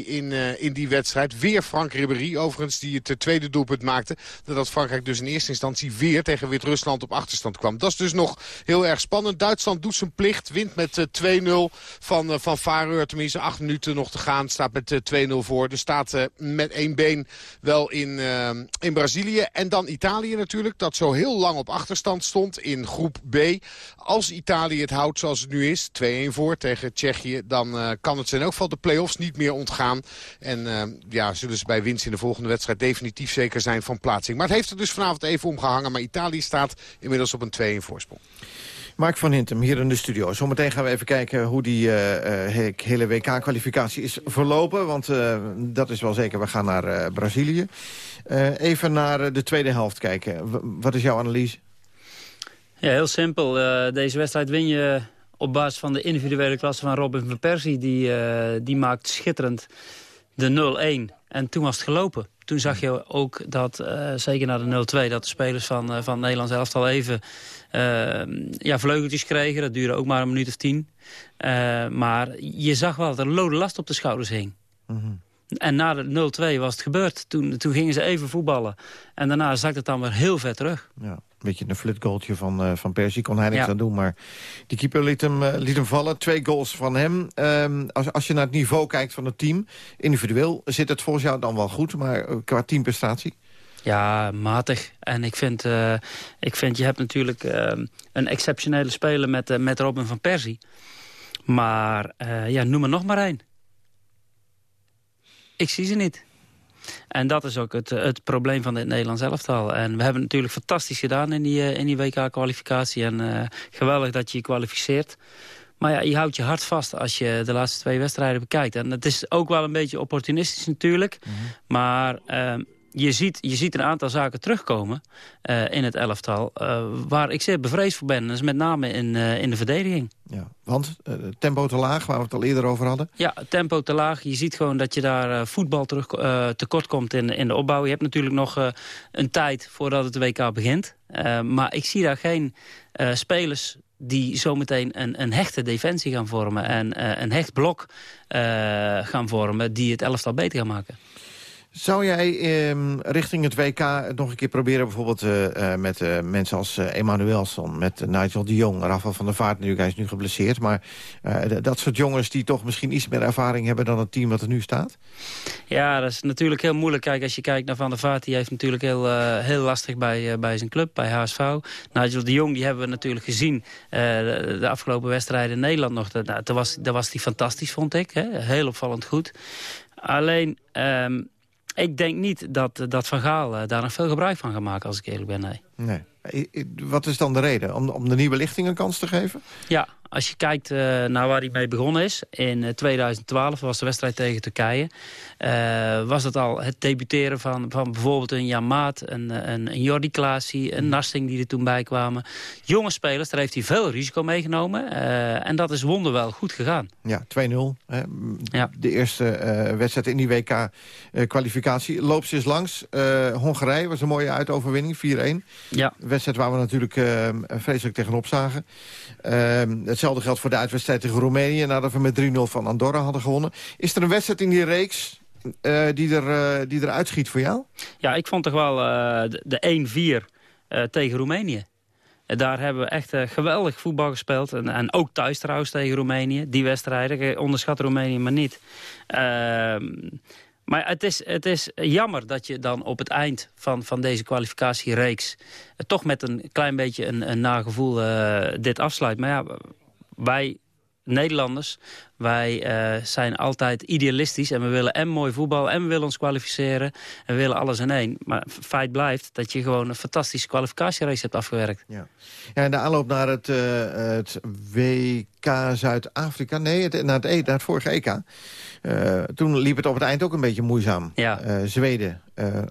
in, uh, in die wedstrijd. Weer Frank Ribéry, overigens, die het tweede doelpunt maakte. Nadat Frankrijk dus in eerste instantie weer tegen Wit-Rusland op achterstand kwam. Dat is dus nog heel erg spannend. Duitsland doet zijn plicht, wint met 2-0 uh, van, uh, van Fareur. Tenminste, acht minuten nog te gaan. Staat met 2-0 voor. Dus staat met één been wel in, in Brazilië. En dan Italië natuurlijk, dat zo heel lang op achterstand stond in groep B. Als Italië het houdt zoals het nu is, 2-1 voor tegen Tsjechië... dan kan het in elk geval de play-offs niet meer ontgaan. En ja, zullen ze bij winst in de volgende wedstrijd definitief zeker zijn van plaatsing. Maar het heeft er dus vanavond even omgehangen. Maar Italië staat inmiddels op een 2-1 voorsprong. Mark van Hintem hier in de studio. Zometeen gaan we even kijken hoe die uh, hele WK-kwalificatie is verlopen. Want uh, dat is wel zeker, we gaan naar Brazilië. even naar de tweede helft kijken. Wat is jouw analyse? Ja, heel simpel. deze wedstrijd win je op basis van de individuele klasse van Robin van Persie. Die, die maakt schitterend de 0-1. En toen was het gelopen toen zag je ook dat, zeker na de 0-2... dat de spelers van, van Nederland zelf al even ja, vleugeltjes kregen. Dat duurde ook maar een minuut of tien. maar je zag wel dat er lode last op de schouders hing. Mm -hmm. En na de 0-2 was het gebeurd. Toen, toen gingen ze even voetballen. En daarna zakte het dan weer heel ver terug. Ja, een beetje een flutgoaltje van, uh, van Persie. Kon hij niks ja. aan doen. Maar die keeper liet hem, uh, liet hem vallen. Twee goals van hem. Um, als, als je naar het niveau kijkt van het team. Individueel zit het volgens jou dan wel goed. Maar uh, qua teamprestatie? Ja, matig. En ik vind, uh, ik vind je hebt natuurlijk uh, een exceptionele speler met, uh, met Robin van Persie. Maar ja, noem er nog maar één. Ik zie ze niet. En dat is ook het, het probleem van dit Nederlands elftal. En we hebben het natuurlijk fantastisch gedaan in die, in die WK-kwalificatie. En geweldig dat je je kwalificeert. Maar ja, je houdt je hart vast als je de laatste twee wedstrijden bekijkt. En het is ook wel een beetje opportunistisch natuurlijk. Mm -hmm. Maar... Je ziet, je ziet een aantal zaken terugkomen uh, in het elftal... Uh, waar ik zeer bevreesd voor ben. Dat is met name in, uh, in de verdediging. Ja, want tempo te laag, waar we het al eerder over hadden? Ja, tempo te laag. Je ziet gewoon dat je daar voetbal terug, tekort komt in, in de opbouw. Je hebt natuurlijk nog een tijd voordat het WK begint. maar ik zie daar geen spelers die zometeen een, een hechte defensie gaan vormen... en een hecht blok gaan vormen die het elftal beter gaan maken. Zou jij eh, richting het WK nog een keer proberen... bijvoorbeeld uh, met uh, mensen als Emanuelson, met Nigel de Jong... Rafael van der Vaart, natuurlijk, hij is nu geblesseerd... maar dat soort jongens die toch misschien iets meer ervaring hebben... dan het team wat er nu staat? Ja, dat is natuurlijk heel moeilijk. Kijk, als je kijkt naar Van der Vaart... die heeft natuurlijk heel, heel lastig bij, bij zijn club, bij HSV. Nigel de Jong, die hebben we natuurlijk gezien... De, afgelopen wedstrijden in Nederland nog. Nou, was, dat was die fantastisch, vond ik. Hè? Heel opvallend goed. Alleen... Um, ik denk niet dat, dat Van Gaal uh, daar nog veel gebruik van gaat maken, als ik eerlijk ben. Nee. nee. Wat is dan de reden? Om, om de nieuwe lichting een kans te geven? Ja, als je kijkt uh, naar waar hij mee begonnen is. In uh, 2012 was de wedstrijd tegen Turkije. Uh, was het al het debuteren van, van bijvoorbeeld een Jan Maat, een, een, een Jordi Klaasie, een Narsing die er toen bij kwamen. Jonge spelers, daar heeft hij veel risico meegenomen. en dat is wonderwel goed gegaan. Ja, 2-0. Ja. De eerste wedstrijd in die WK-kwalificatie. Loopt ze eens langs. Hongarije was een mooie uitoverwinning, 4-1. Ja. Wedstrijd waar we natuurlijk vreselijk tegenop zagen. Hetzelfde geldt voor de uitwedstrijd tegen Roemenië... nadat we met 3-0 van Andorra hadden gewonnen. Is er een wedstrijd in die reeks uh, die, er, uh, die eruit schiet voor jou? Ja, ik vond toch wel uh, de 1-4 tegen Roemenië. Daar hebben we echt geweldig voetbal gespeeld. En, en, ook thuis trouwens tegen Roemenië. Die wedstrijden. onderschat Roemenië maar niet. Ehm, maar het is, het is jammer dat je dan op het eind van, van deze kwalificatiereeks... toch met een klein beetje een, een nagevoel dit afsluit. Maar ja, wij Nederlanders, wij uh, zijn altijd idealistisch en we willen en mooi voetbal en we willen ons kwalificeren en we willen alles in één. Maar feit blijft dat je gewoon een fantastische kwalificatierace hebt afgewerkt. Ja, ja en de aanloop naar het, uh, het WK Zuid-Afrika, nee, het, naar, het, e, naar het vorige EK, uh, toen liep het op het eind ook een beetje moeizaam. Ja. Zweden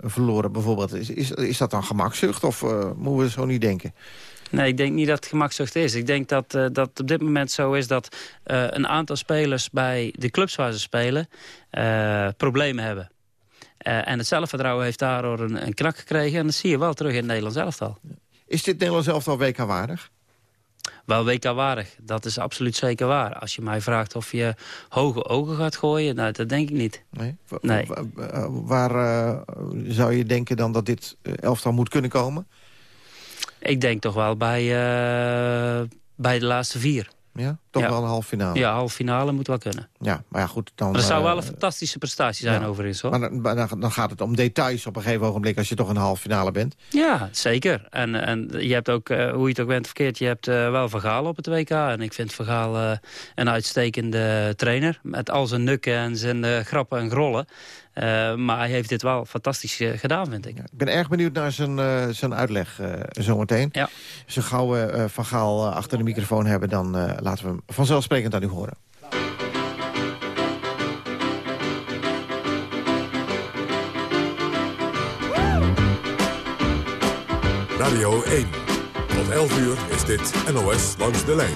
verloren bijvoorbeeld. Is, is, is dat dan gemakzucht of moeten we zo niet denken? Nee, ik denk niet dat het gemakzucht is. Ik denk dat uh, dat op dit moment zo is dat uh, een aantal spelers bij de clubs waar ze spelen uh, problemen hebben. en het zelfvertrouwen heeft daardoor een, een, knak gekregen. En dat zie je wel terug in het Nederlands elftal. Is dit Nederlands elftal WK waardig? Wel WK-waardig, dat is absoluut zeker waar. Als je mij vraagt of je hoge ogen gaat gooien, nou, dat denk ik niet. Nee? nee. Waar zou je denken dan dat dit elftal moet kunnen komen? Ik denk toch wel bij, uh, bij de laatste vier. Ja? Toch ja. wel een halve finale? Ja, halve finale moet wel kunnen. Ja, maar ja, goed. Dan, maar dat zou uh, wel een fantastische prestatie zijn ja. overigens. Hoor. Maar dan, dan, gaat het om details op een gegeven ogenblik... als je toch een halve finale bent. Ja, zeker. En, en je hebt ook, uh, hoe je het ook bent verkeerd... je hebt uh, wel Vergaal op het WK. En ik vind Vergaal een uitstekende trainer. Met al zijn nukken en zijn grappen en grollen. Uh, maar hij heeft dit wel fantastisch uh, gedaan, vind ik. Ik ben erg benieuwd naar zijn, uh, zijn uitleg zometeen. Ja. Zo gauw we Van Gaal achter de microfoon hebben... dan laten we hem vanzelfsprekend aan u horen. Radio 1. Tot 11 uur is dit NOS langs de lijn.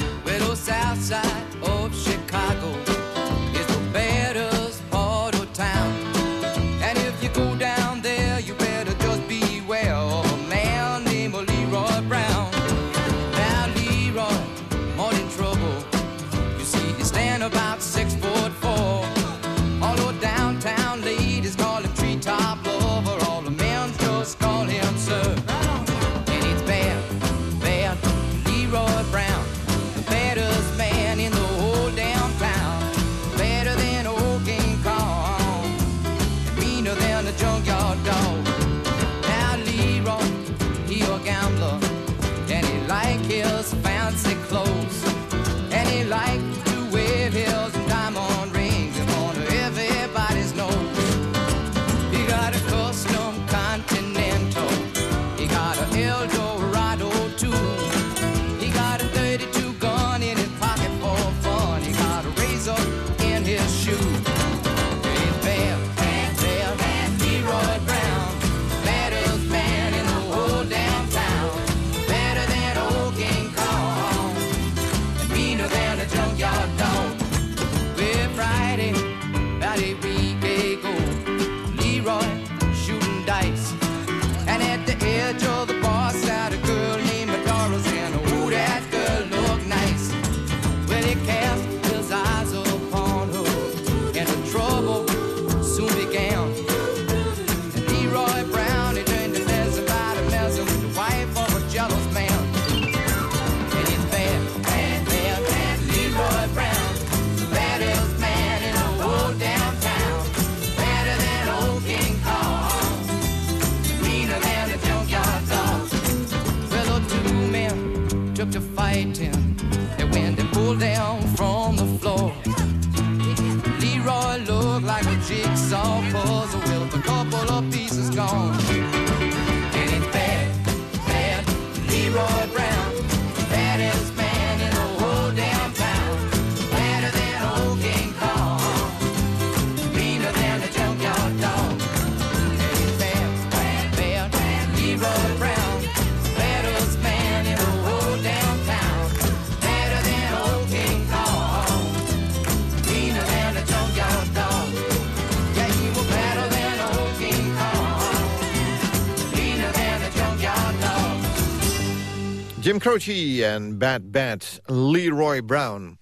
Croce en Bad Bad Leroy Brown.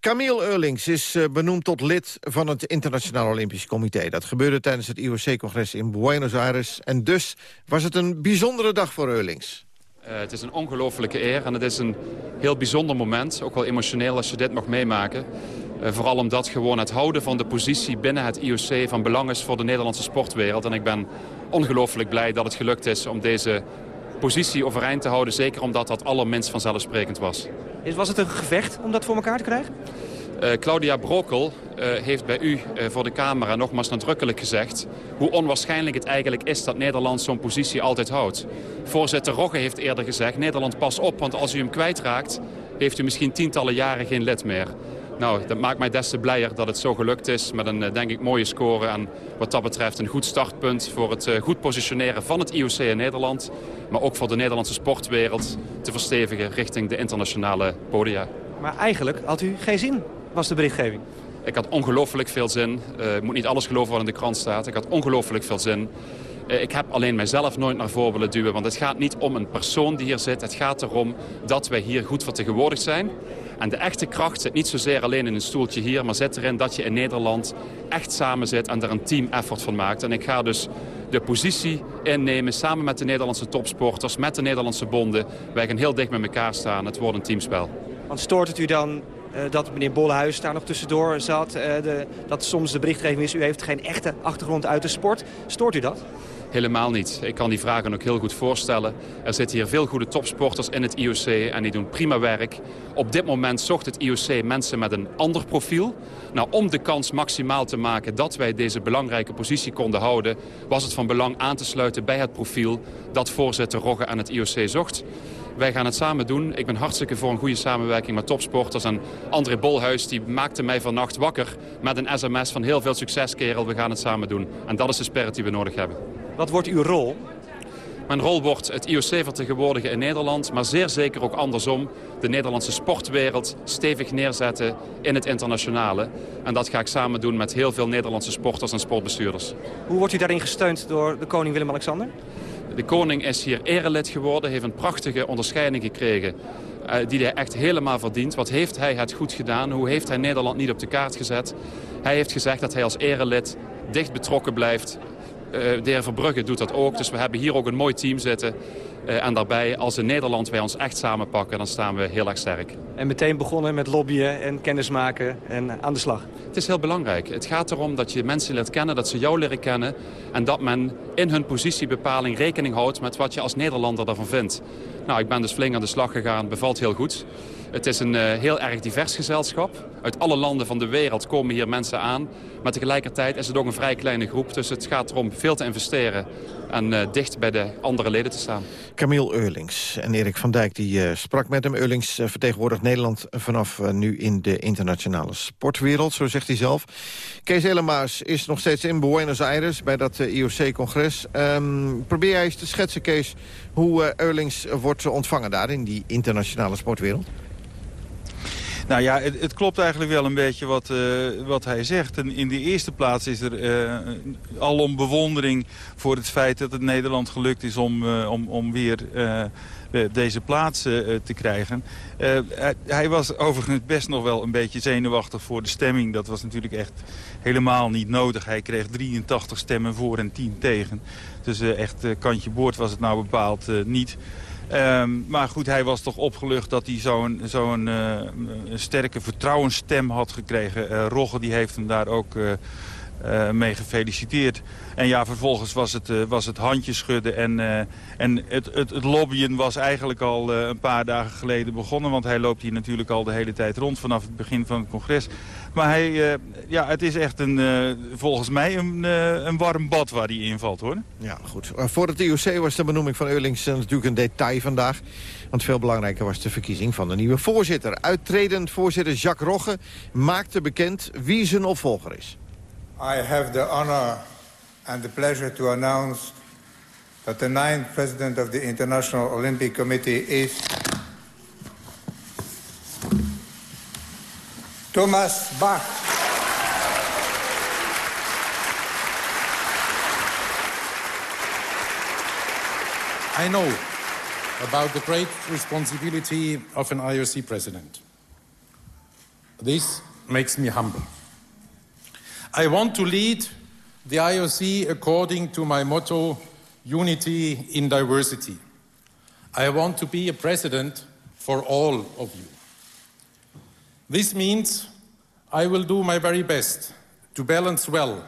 Camille Eurlings is uh, benoemd tot lid van het Internationaal Olympisch Comité. Dat gebeurde tijdens het IOC-congres in Buenos Aires. En dus was het een bijzondere dag voor Eurlings. Uh, het is een ongelofelijke eer en het is een heel bijzonder moment. Ook wel emotioneel als je dit mag meemaken. Uh, vooral omdat gewoon het houden van de positie binnen het IOC van belang is voor de Nederlandse sportwereld. En ik ben ongelooflijk blij dat het gelukt is om deze positie overeind te houden. Zeker omdat dat allerminst vanzelfsprekend was. Was het een gevecht om dat voor elkaar te krijgen? Uh, Claudia Brokel uh, heeft bij u uh, voor de camera nogmaals nadrukkelijk gezegd... hoe onwaarschijnlijk het eigenlijk is dat Nederland zo'n positie altijd houdt. Voorzitter Rogge heeft eerder gezegd... Nederland pas op, want als u hem kwijtraakt... heeft u misschien tientallen jaren geen lid meer. Nou, dat maakt mij des te blijer dat het zo gelukt is... met een, denk ik, mooie score en wat dat betreft een goed startpunt... voor het goed positioneren van het IOC in Nederland... maar ook voor de Nederlandse sportwereld te verstevigen richting de internationale podia. Maar eigenlijk had u geen zin, was de berichtgeving. Ik had ongelooflijk veel zin. Uh, ik moet niet alles geloven wat in de krant staat. Ik had ongelooflijk veel zin. Uh, ik heb alleen mijzelf nooit naar voren willen duwen. Want het gaat niet om een persoon die hier zit. Het gaat erom dat wij hier goed vertegenwoordigd zijn. En de echte kracht zit niet zozeer alleen in een stoeltje hier... maar zit erin dat je in Nederland echt samen zit en er een team effort van maakt. En ik ga dus de positie innemen samen met de Nederlandse topsporters... met de Nederlandse bonden. Wij gaan heel dicht met elkaar staan. Het wordt een teamspel. Want stoort het u dan uh, dat meneer Bollehuis daar nog tussendoor zat. Uh, de, dat soms de berichtgeving is, u heeft geen echte achtergrond uit de sport. Stoort u dat? Helemaal niet. Ik kan die vragen ook heel goed voorstellen. Er zitten hier veel goede topsporters in het IOC en die doen prima werk. Op dit moment zocht het IOC mensen met een ander profiel. Nou, om de kans maximaal te maken dat wij deze belangrijke positie konden houden... was het van belang aan te sluiten bij het profiel dat voorzitter Rogge aan het IOC zocht. Wij gaan het samen doen. Ik ben hartstikke voor een goede samenwerking met topsporters. En André Bolhuis die maakte mij vannacht wakker met een sms van heel veel succes kerel. We gaan het samen doen. En dat is de spirit die we nodig hebben. Wat wordt uw rol? Mijn rol wordt het IOC vertegenwoordigen in Nederland, maar zeer zeker ook andersom. De Nederlandse sportwereld stevig neerzetten in het internationale. En dat ga ik samen doen met heel veel Nederlandse sporters en sportbestuurders. Hoe wordt u daarin gesteund door de koning Willem-Alexander? De koning is hier erelid geworden, heeft een prachtige onderscheiding gekregen... Uh, die hij echt helemaal verdient. Wat heeft hij het goed gedaan? Hoe heeft hij Nederland niet op de kaart gezet? Hij heeft gezegd dat hij als erelid dicht betrokken blijft uh, de heer Verbrugge doet dat ook. Dus we hebben hier ook een mooi team zitten. Uh, en daarbij, als in Nederland wij ons echt samenpakken, dan staan we heel erg sterk. En meteen begonnen met lobbyen en kennismaken en aan de slag. Het is heel belangrijk. Het gaat erom dat je mensen leert kennen, dat ze jou leren kennen. En dat men in hun positiebepaling rekening houdt met wat je als Nederlander daarvan vindt. Nou, ik ben dus flink aan de slag gegaan. Bevalt heel goed. Het is een uh, heel erg divers gezelschap. Uit alle landen van de wereld komen hier mensen aan. Maar tegelijkertijd is het ook een vrij kleine groep. Dus het gaat erom veel te investeren en uh, dicht bij de andere leden te staan. Camille Eurlings en Erik van Dijk die uh, sprak met hem. Eurlings uh, vertegenwoordigt Nederland vanaf nu in de internationale sportwereld, zo zegt hij zelf. Kees Elemaas is nog steeds in Buenos Aires bij dat IOC-congres. Um, probeer jij eens te schetsen, Kees, hoe Eurlings wordt ontvangen daar in die internationale sportwereld? Nou ja, het, het, klopt eigenlijk wel een beetje wat, uh, wat hij zegt. En in de eerste plaats is er uh, alom bewondering voor het feit dat het Nederland gelukt is om, uh, om, om weer deze plaats te krijgen. Hij, was overigens best nog wel een beetje zenuwachtig voor de stemming. Dat was natuurlijk echt helemaal niet nodig. Hij kreeg 83 stemmen voor en 10 tegen. Dus echt kantje boord was het nou bepaald niet. Um, maar goed, hij was toch opgelucht dat hij zo'n uh, sterke vertrouwensstem had gekregen. Uh, Rogge die heeft hem daar ook uh, mee gefeliciteerd. En ja, vervolgens was het, was het handjes schudden. En, en het, het, het, lobbyen was eigenlijk al een paar dagen geleden begonnen. Want hij loopt hier natuurlijk al de hele tijd rond vanaf het begin van het congres. Maar hij, uh, ja, het is echt een, uh, volgens mij een, uh, een warm bad waar hij invalt, hoor. Ja, goed. voor het IOC was de benoeming van Eurlings natuurlijk een detail vandaag. Want veel belangrijker was de verkiezing van de nieuwe voorzitter. Uittredend voorzitter Jacques Rogge maakte bekend wie zijn opvolger is. I have the honor and the pleasure to announce that the ninth president of the International Olympic Committee is Thomas Bach. I know about the great responsibility of an IOC president. This makes me humble. I want to lead the IOC according to my motto, unity in diversity. I want to be a president for all of you. This means I will do my very best to balance well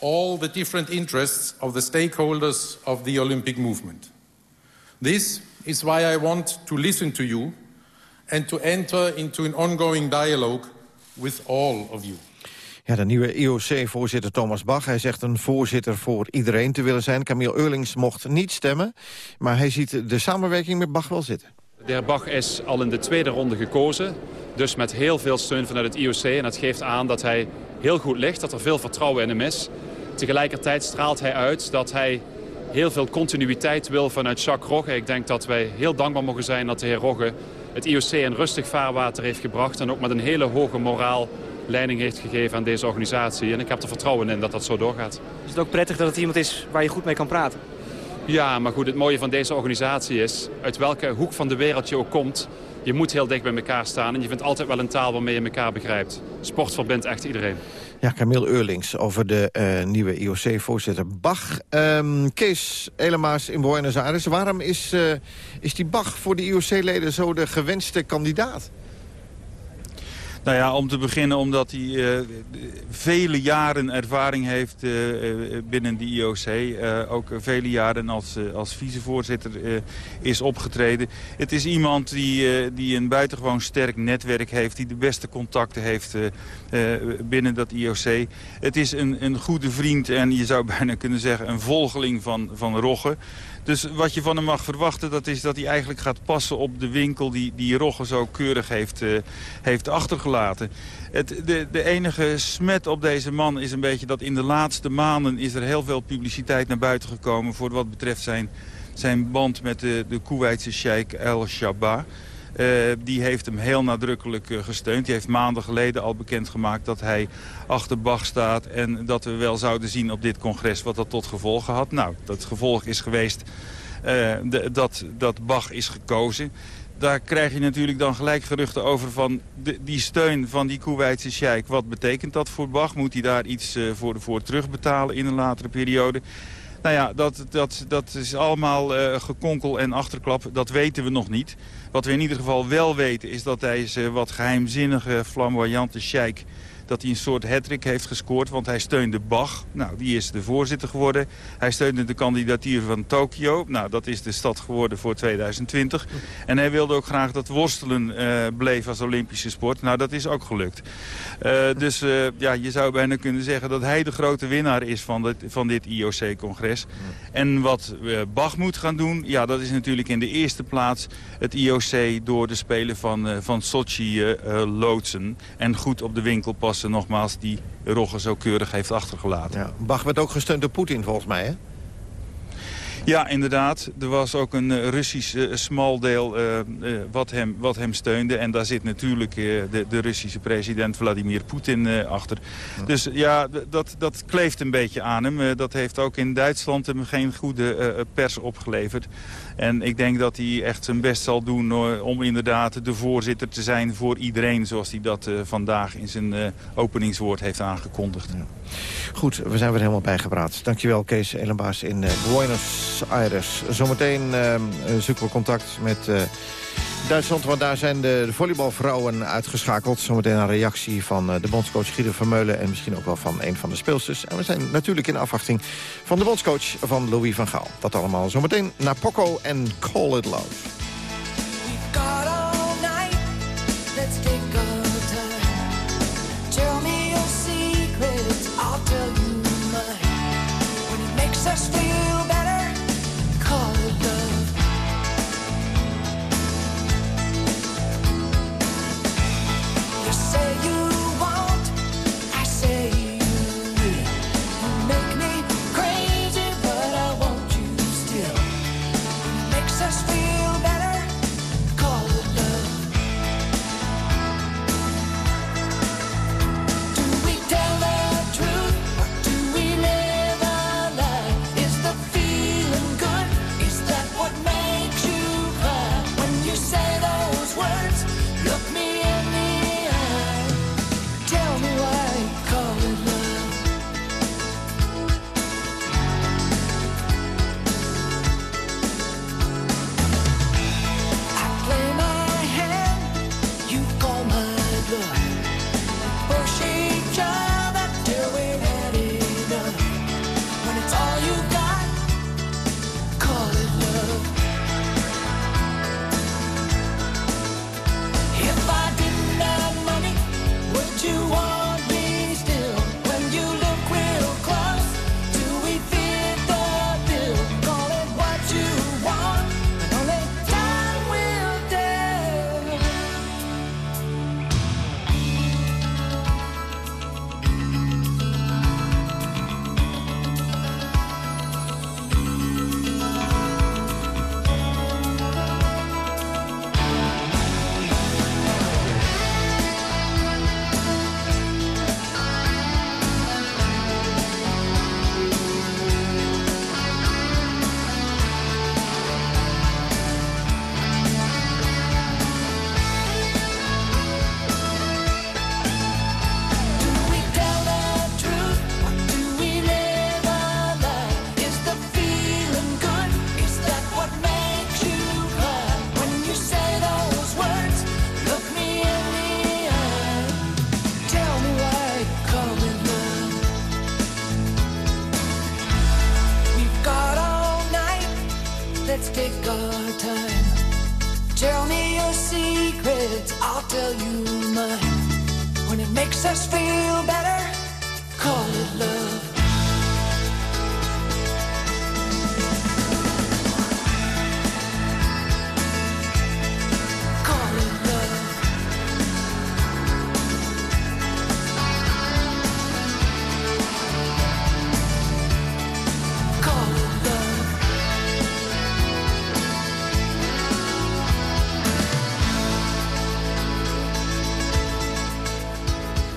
all the different interests of the stakeholders of the Olympic movement. This is why I want to listen to you and to enter into an ongoing dialogue with all of you. Ja, de nieuwe IOC-voorzitter Thomas Bach. Hij zegt een voorzitter voor iedereen te willen zijn. Camille Eurlings mocht niet stemmen, maar hij ziet de samenwerking met Bach wel zitten. De heer Bach is al in de tweede ronde gekozen. Dus met heel veel steun vanuit het IOC. En dat geeft aan dat hij heel goed ligt, dat er veel vertrouwen in hem is. Tegelijkertijd straalt hij uit dat hij heel veel continuïteit wil vanuit Jacques Rogge. Ik denk dat wij heel dankbaar mogen zijn dat de heer Rogge het IOC in rustig vaarwater heeft gebracht... en ook met een hele hoge moraal leiding heeft gegeven aan deze organisatie. En ik heb er vertrouwen in dat dat zo doorgaat. Is het ook prettig dat het iemand is waar je goed mee kan praten? Ja, maar goed, het mooie van deze organisatie is... uit welke hoek van de wereld je ook komt... je moet heel dicht bij elkaar staan... en je vindt altijd wel een taal waarmee je elkaar begrijpt. Sport verbindt echt iedereen. Ja, Camille Eurlings over de uh, nieuwe IOC-voorzitter Bach. Um, Kees Elemaas in Buenos Aires. Waarom is, uh, is die Bach voor de IOC-leden zo de gewenste kandidaat? Nou ja, om te beginnen omdat hij uh, vele jaren ervaring heeft uh, binnen de IOC. Ook vele jaren als, als vicevoorzitter is opgetreden. Het is iemand die, die een buitengewoon sterk netwerk heeft. Die de beste contacten heeft binnen dat IOC. Het is een, een goede vriend en je zou bijna kunnen zeggen een volgeling van, van Rogge. Dus wat je van hem mag verwachten, dat is dat hij eigenlijk gaat passen op de winkel die, die Rogge zo keurig heeft, uh, heeft achtergelaten. Het, de, de enige smet op deze man is een beetje dat in de laatste maanden is er heel veel publiciteit naar buiten gekomen voor wat betreft zijn, zijn band met de, de Koeweitse sheik El Shabba. Uh, die heeft hem heel nadrukkelijk uh, gesteund. Die heeft maanden geleden al bekendgemaakt dat hij achter Bach staat... en dat we wel zouden zien op dit congres wat dat tot gevolg had. Nou, dat gevolg is geweest uh, de, dat, dat Bach is gekozen. Daar krijg je natuurlijk dan gelijk geruchten over van die steun van die Koeweitse sheik. Wat betekent dat voor Bach? Moet hij daar iets voor, voor terugbetalen in een latere periode? Nou ja, dat, dat, dat is allemaal uh, gekonkel en achterklap. Dat weten we nog niet. Wat we in ieder geval wel weten is dat deze wat geheimzinnige, flamboyante sheik dat hij een soort hattrick heeft gescoord. Want hij steunde Bach. Nou, die is de voorzitter geworden. Hij steunde de kandidatuur van Tokio. Nou, dat is de stad geworden voor 2020. En hij wilde ook graag dat worstelen uh, bleef als Olympische sport. Nou, dat is ook gelukt. Uh, dus uh, ja, je zou bijna kunnen zeggen dat hij de grote winnaar is van dit, van dit IOC-congres. En wat Bach moet gaan doen, ja, dat is natuurlijk in de eerste plaats het IOC door de Spelen van, van Sochi loodsen. En goed op de winkel passen nogmaals die Rogge zo keurig heeft achtergelaten. Bach werd ook gesteund door Poetin volgens mij, hè? Ja, inderdaad. Er was ook een uh, Russisch uh, smaldeel uh, wat, hem, wat hem steunde. En daar zit natuurlijk de, de, Russische president Vladimir Poetin achter. Dus ja, dat, dat kleeft een beetje aan hem. dat heeft ook in Duitsland hem geen goede pers opgeleverd. En ik denk dat hij echt zijn best zal doen om inderdaad de voorzitter te zijn voor iedereen. Zoals hij dat vandaag in zijn openingswoord heeft aangekondigd. Goed, we zijn weer helemaal bijgepraat. Dankjewel Kees Elenbaas in Buenos Zometeen uh, zoeken we contact met uh, Duitsland, want daar zijn de, volleybalvrouwen uitgeschakeld. Zometeen een reactie van uh, de bondscoach Guido Vermeulen... en misschien ook wel van een van de speelsters. En we zijn natuurlijk in afwachting van de bondscoach van Louis van Gaal. Dat allemaal zometeen naar Poco en Call It Love.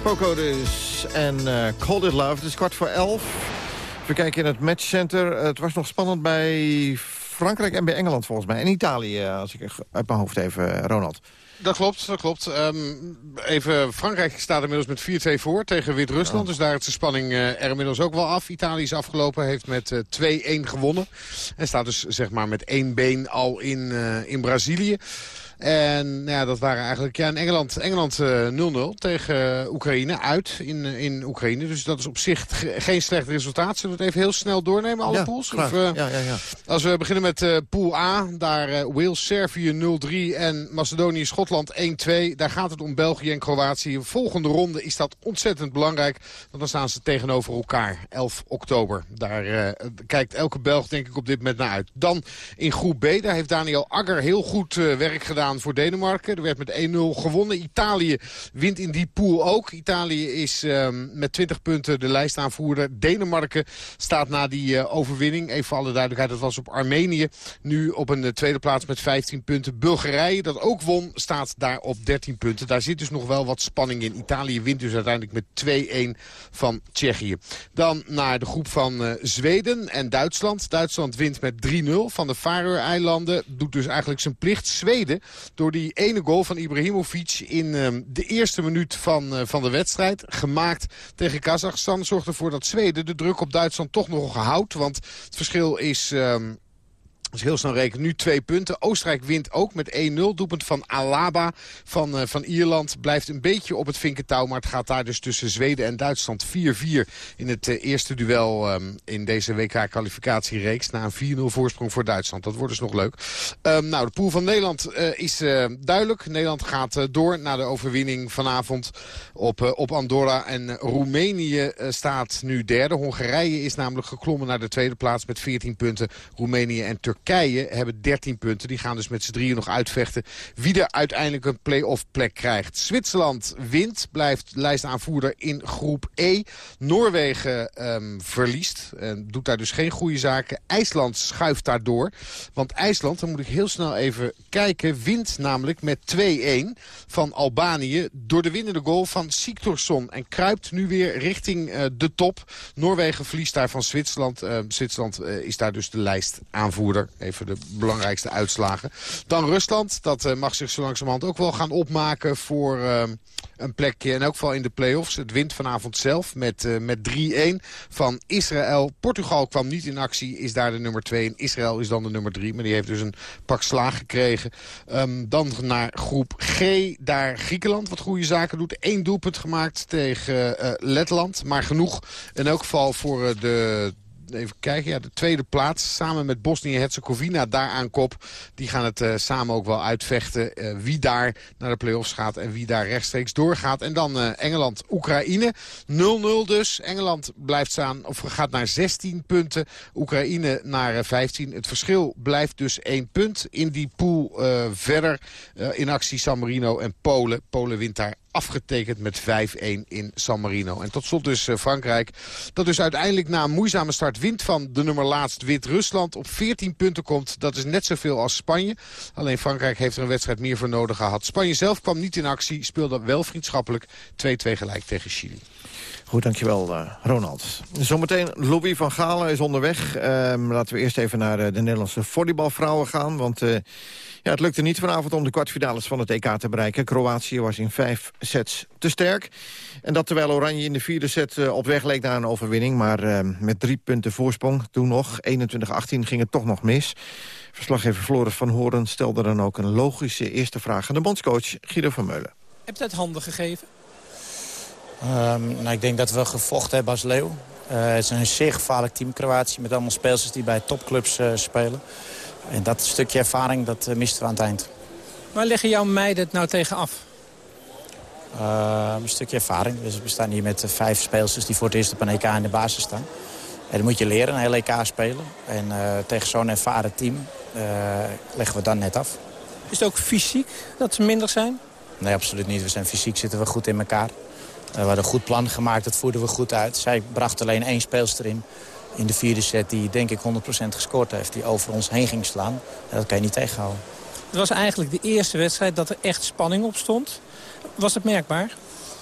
Poco dus en eh Cold It Love. Het is kwart voor elf. We kijken in het matchcenter. Het was nog spannend bij Frankrijk en bij Engeland volgens mij. En Italië, eh, als ik uit mijn hoofd even, eh, Ronald. Dat klopt, dat klopt. Ehm, even, Frankrijk staat inmiddels met 4-2 voor tegen Wit-Rusland. Dus daar is de spanning er inmiddels ook wel af. Italië is afgelopen, heeft met eh, 2-1 gewonnen. En staat dus zeg maar met één been al in, in Brazilië. En nou ja, dat waren eigenlijk ja, in Engeland, Engeland eh, 0-0 tegen Oekraïne uit in, eh, in Oekraïne. Dus dat is op zich ge- geen slecht resultaat. Zullen we het even heel snel doornemen, alle Ja, pools? eh, Ja, ja, ja. Als we beginnen met eh, pool A, daar eh, Wales, Servië 0-3 en Macedonië, Schotland 1-2. Daar gaat het om België en Kroatië. Volgende ronde is dat ontzettend belangrijk. Want dan staan ze tegenover elkaar, 11 oktober. Daar eh, kijkt elke Belg denk ik op dit moment naar uit. Dan in groep B, daar heeft Daniel Agger heel goed eh, werk gedaan voor Denemarken. Er werd met 1-0 gewonnen. Italië wint in die pool ook. Italië is ehm, met 20 punten de lijstaanvoerder. Denemarken staat na die eh, overwinning, even voor alle duidelijkheid, dat was op Armenië. Nu op een eh, tweede plaats met 15 punten. Bulgarije, dat ook won, staat daar op 13 punten. Daar zit dus nog wel wat spanning in. Italië wint dus uiteindelijk met 2-1 van Tsjechië. Dan naar de groep van eh, Zweden en Duitsland. Duitsland wint met 3-0 van de Faroe-eilanden. Doet dus eigenlijk zijn plicht. Zweden door die ene goal van Ibrahimovic in ehm, de eerste minuut van, eh, van de wedstrijd. Gemaakt tegen Kazachstan. Zorgt ervoor dat Zweden de druk op Duitsland toch nog houdt. Want het verschil is... ehm, dus heel snel rekenen. Nu twee punten. Oostenrijk wint ook met 1-0. Doelpunt van Alaba van, eh, van Ierland. Blijft een beetje op het vinkentouw. Maar het gaat daar dus tussen Zweden en Duitsland 4-4 in het eh, eerste duel ehm, in deze WK-kwalificatiereeks. Na een 4-0 voorsprong voor Duitsland. Dat wordt dus nog leuk. Ehm, nou, de pool van Nederland eh, is duidelijk. Nederland gaat door naar de overwinning vanavond op, op Andorra. En Roemenië staat nu derde. Hongarije is namelijk geklommen naar de tweede plaats met 14 punten. Roemenië en Turkije hebben 13 punten. Die gaan dus met z'n drieën nog uitvechten wie er uiteindelijk een play-off plek krijgt. Zwitserland wint, blijft lijstaanvoerder in groep E. Noorwegen ehm, verliest, en doet daar dus geen goede zaken. IJsland schuift daardoor. Want IJsland, dan moet ik heel snel even kijken, wint namelijk met 2-1 van Albanië... door de winnende goal van Sigthorsson. En kruipt nu weer richting eh, de top. Noorwegen verliest daar van Zwitserland. Eh, Zwitserland eh, is daar dus de lijstaanvoerder. Even de belangrijkste uitslagen. Dan Rusland, dat eh, mag zich zo langzamerhand ook wel gaan opmaken voor eh, een plekje. In elk geval in de play-offs. Het wint vanavond zelf met, eh, met 3-1 van Israël. Portugal kwam niet in actie, is daar de nummer 2. En Israël is dan de nummer 3, maar die heeft dus een pak slaag gekregen. Ehm, dan naar groep G, daar Griekenland wat goede zaken doet. Eén doelpunt gemaakt tegen Letland, maar genoeg in elk geval voor de even kijken, ja, de tweede plaats. Samen met Bosnië-Herzegovina daar aan kop. Die gaan het eh, samen ook wel uitvechten. eh, wie daar naar de play-offs gaat en wie daar rechtstreeks doorgaat. En dan eh, Engeland-Oekraïne. 0-0 dus. Engeland blijft staan, of gaat naar 16 punten. Oekraïne naar eh, 15. Het verschil blijft dus 1 punt. In die pool verder in actie San Marino en Polen. Polen wint daar afgetekend met 5-1 in San Marino. En tot slot dus eh, Frankrijk. Dat dus uiteindelijk na een moeizame start wint van de nummer laatst Wit-Rusland. Op 14 punten komt. Dat is net zoveel als Spanje. Alleen Frankrijk heeft er een wedstrijd meer voor nodig gehad. Spanje zelf kwam niet in actie. Speelde wel vriendschappelijk 2-2 gelijk tegen Chili. Goed, dankjewel eh, Ronald. Zometeen Louis van Galen is onderweg. Ehm, laten we eerst even naar eh, de Nederlandse volleybalvrouwen gaan. Want ja, het lukte niet vanavond om de kwartfinales van het EK te bereiken. Kroatië was in vijf sets te sterk. En dat terwijl Oranje in de vierde set eh, op weg leek naar een overwinning. Maar eh, met drie punten voorsprong, toen nog, 21-18, ging het toch nog mis. Verslaggever Floris van Horen stelde dan ook een logische eerste vraag aan de bondscoach Guido van Meulen. Heb je het handen gegeven? Ehm, nou, ik denk dat we gevochten hebben als leeuw. Eh, het is een zeer gevaarlijk team, Kroatië. Met allemaal spelers die bij topclubs eh, spelen. En dat stukje ervaring, dat eh, misten we aan het eind. Waar leggen jouw meiden het nou tegen af? Uh, een stukje ervaring. Dus we staan hier met uh, vijf speelsters die voor het eerst op een EK in de basis staan. En dan moet je leren, een hele EK spelen. En uh, tegen zo'n ervaren team leggen we dan net af. Is het ook fysiek dat ze minder zijn? Nee, absoluut niet. We zijn fysiek zitten we goed in elkaar. we hadden een goed plan gemaakt, dat voerden we goed uit. Zij bracht alleen één speelster in in de vierde set die denk ik 100% gescoord heeft. Die over ons heen ging slaan. Dat kan je niet tegenhouden. Het was eigenlijk de eerste wedstrijd dat er echt spanning op stond. Was het merkbaar?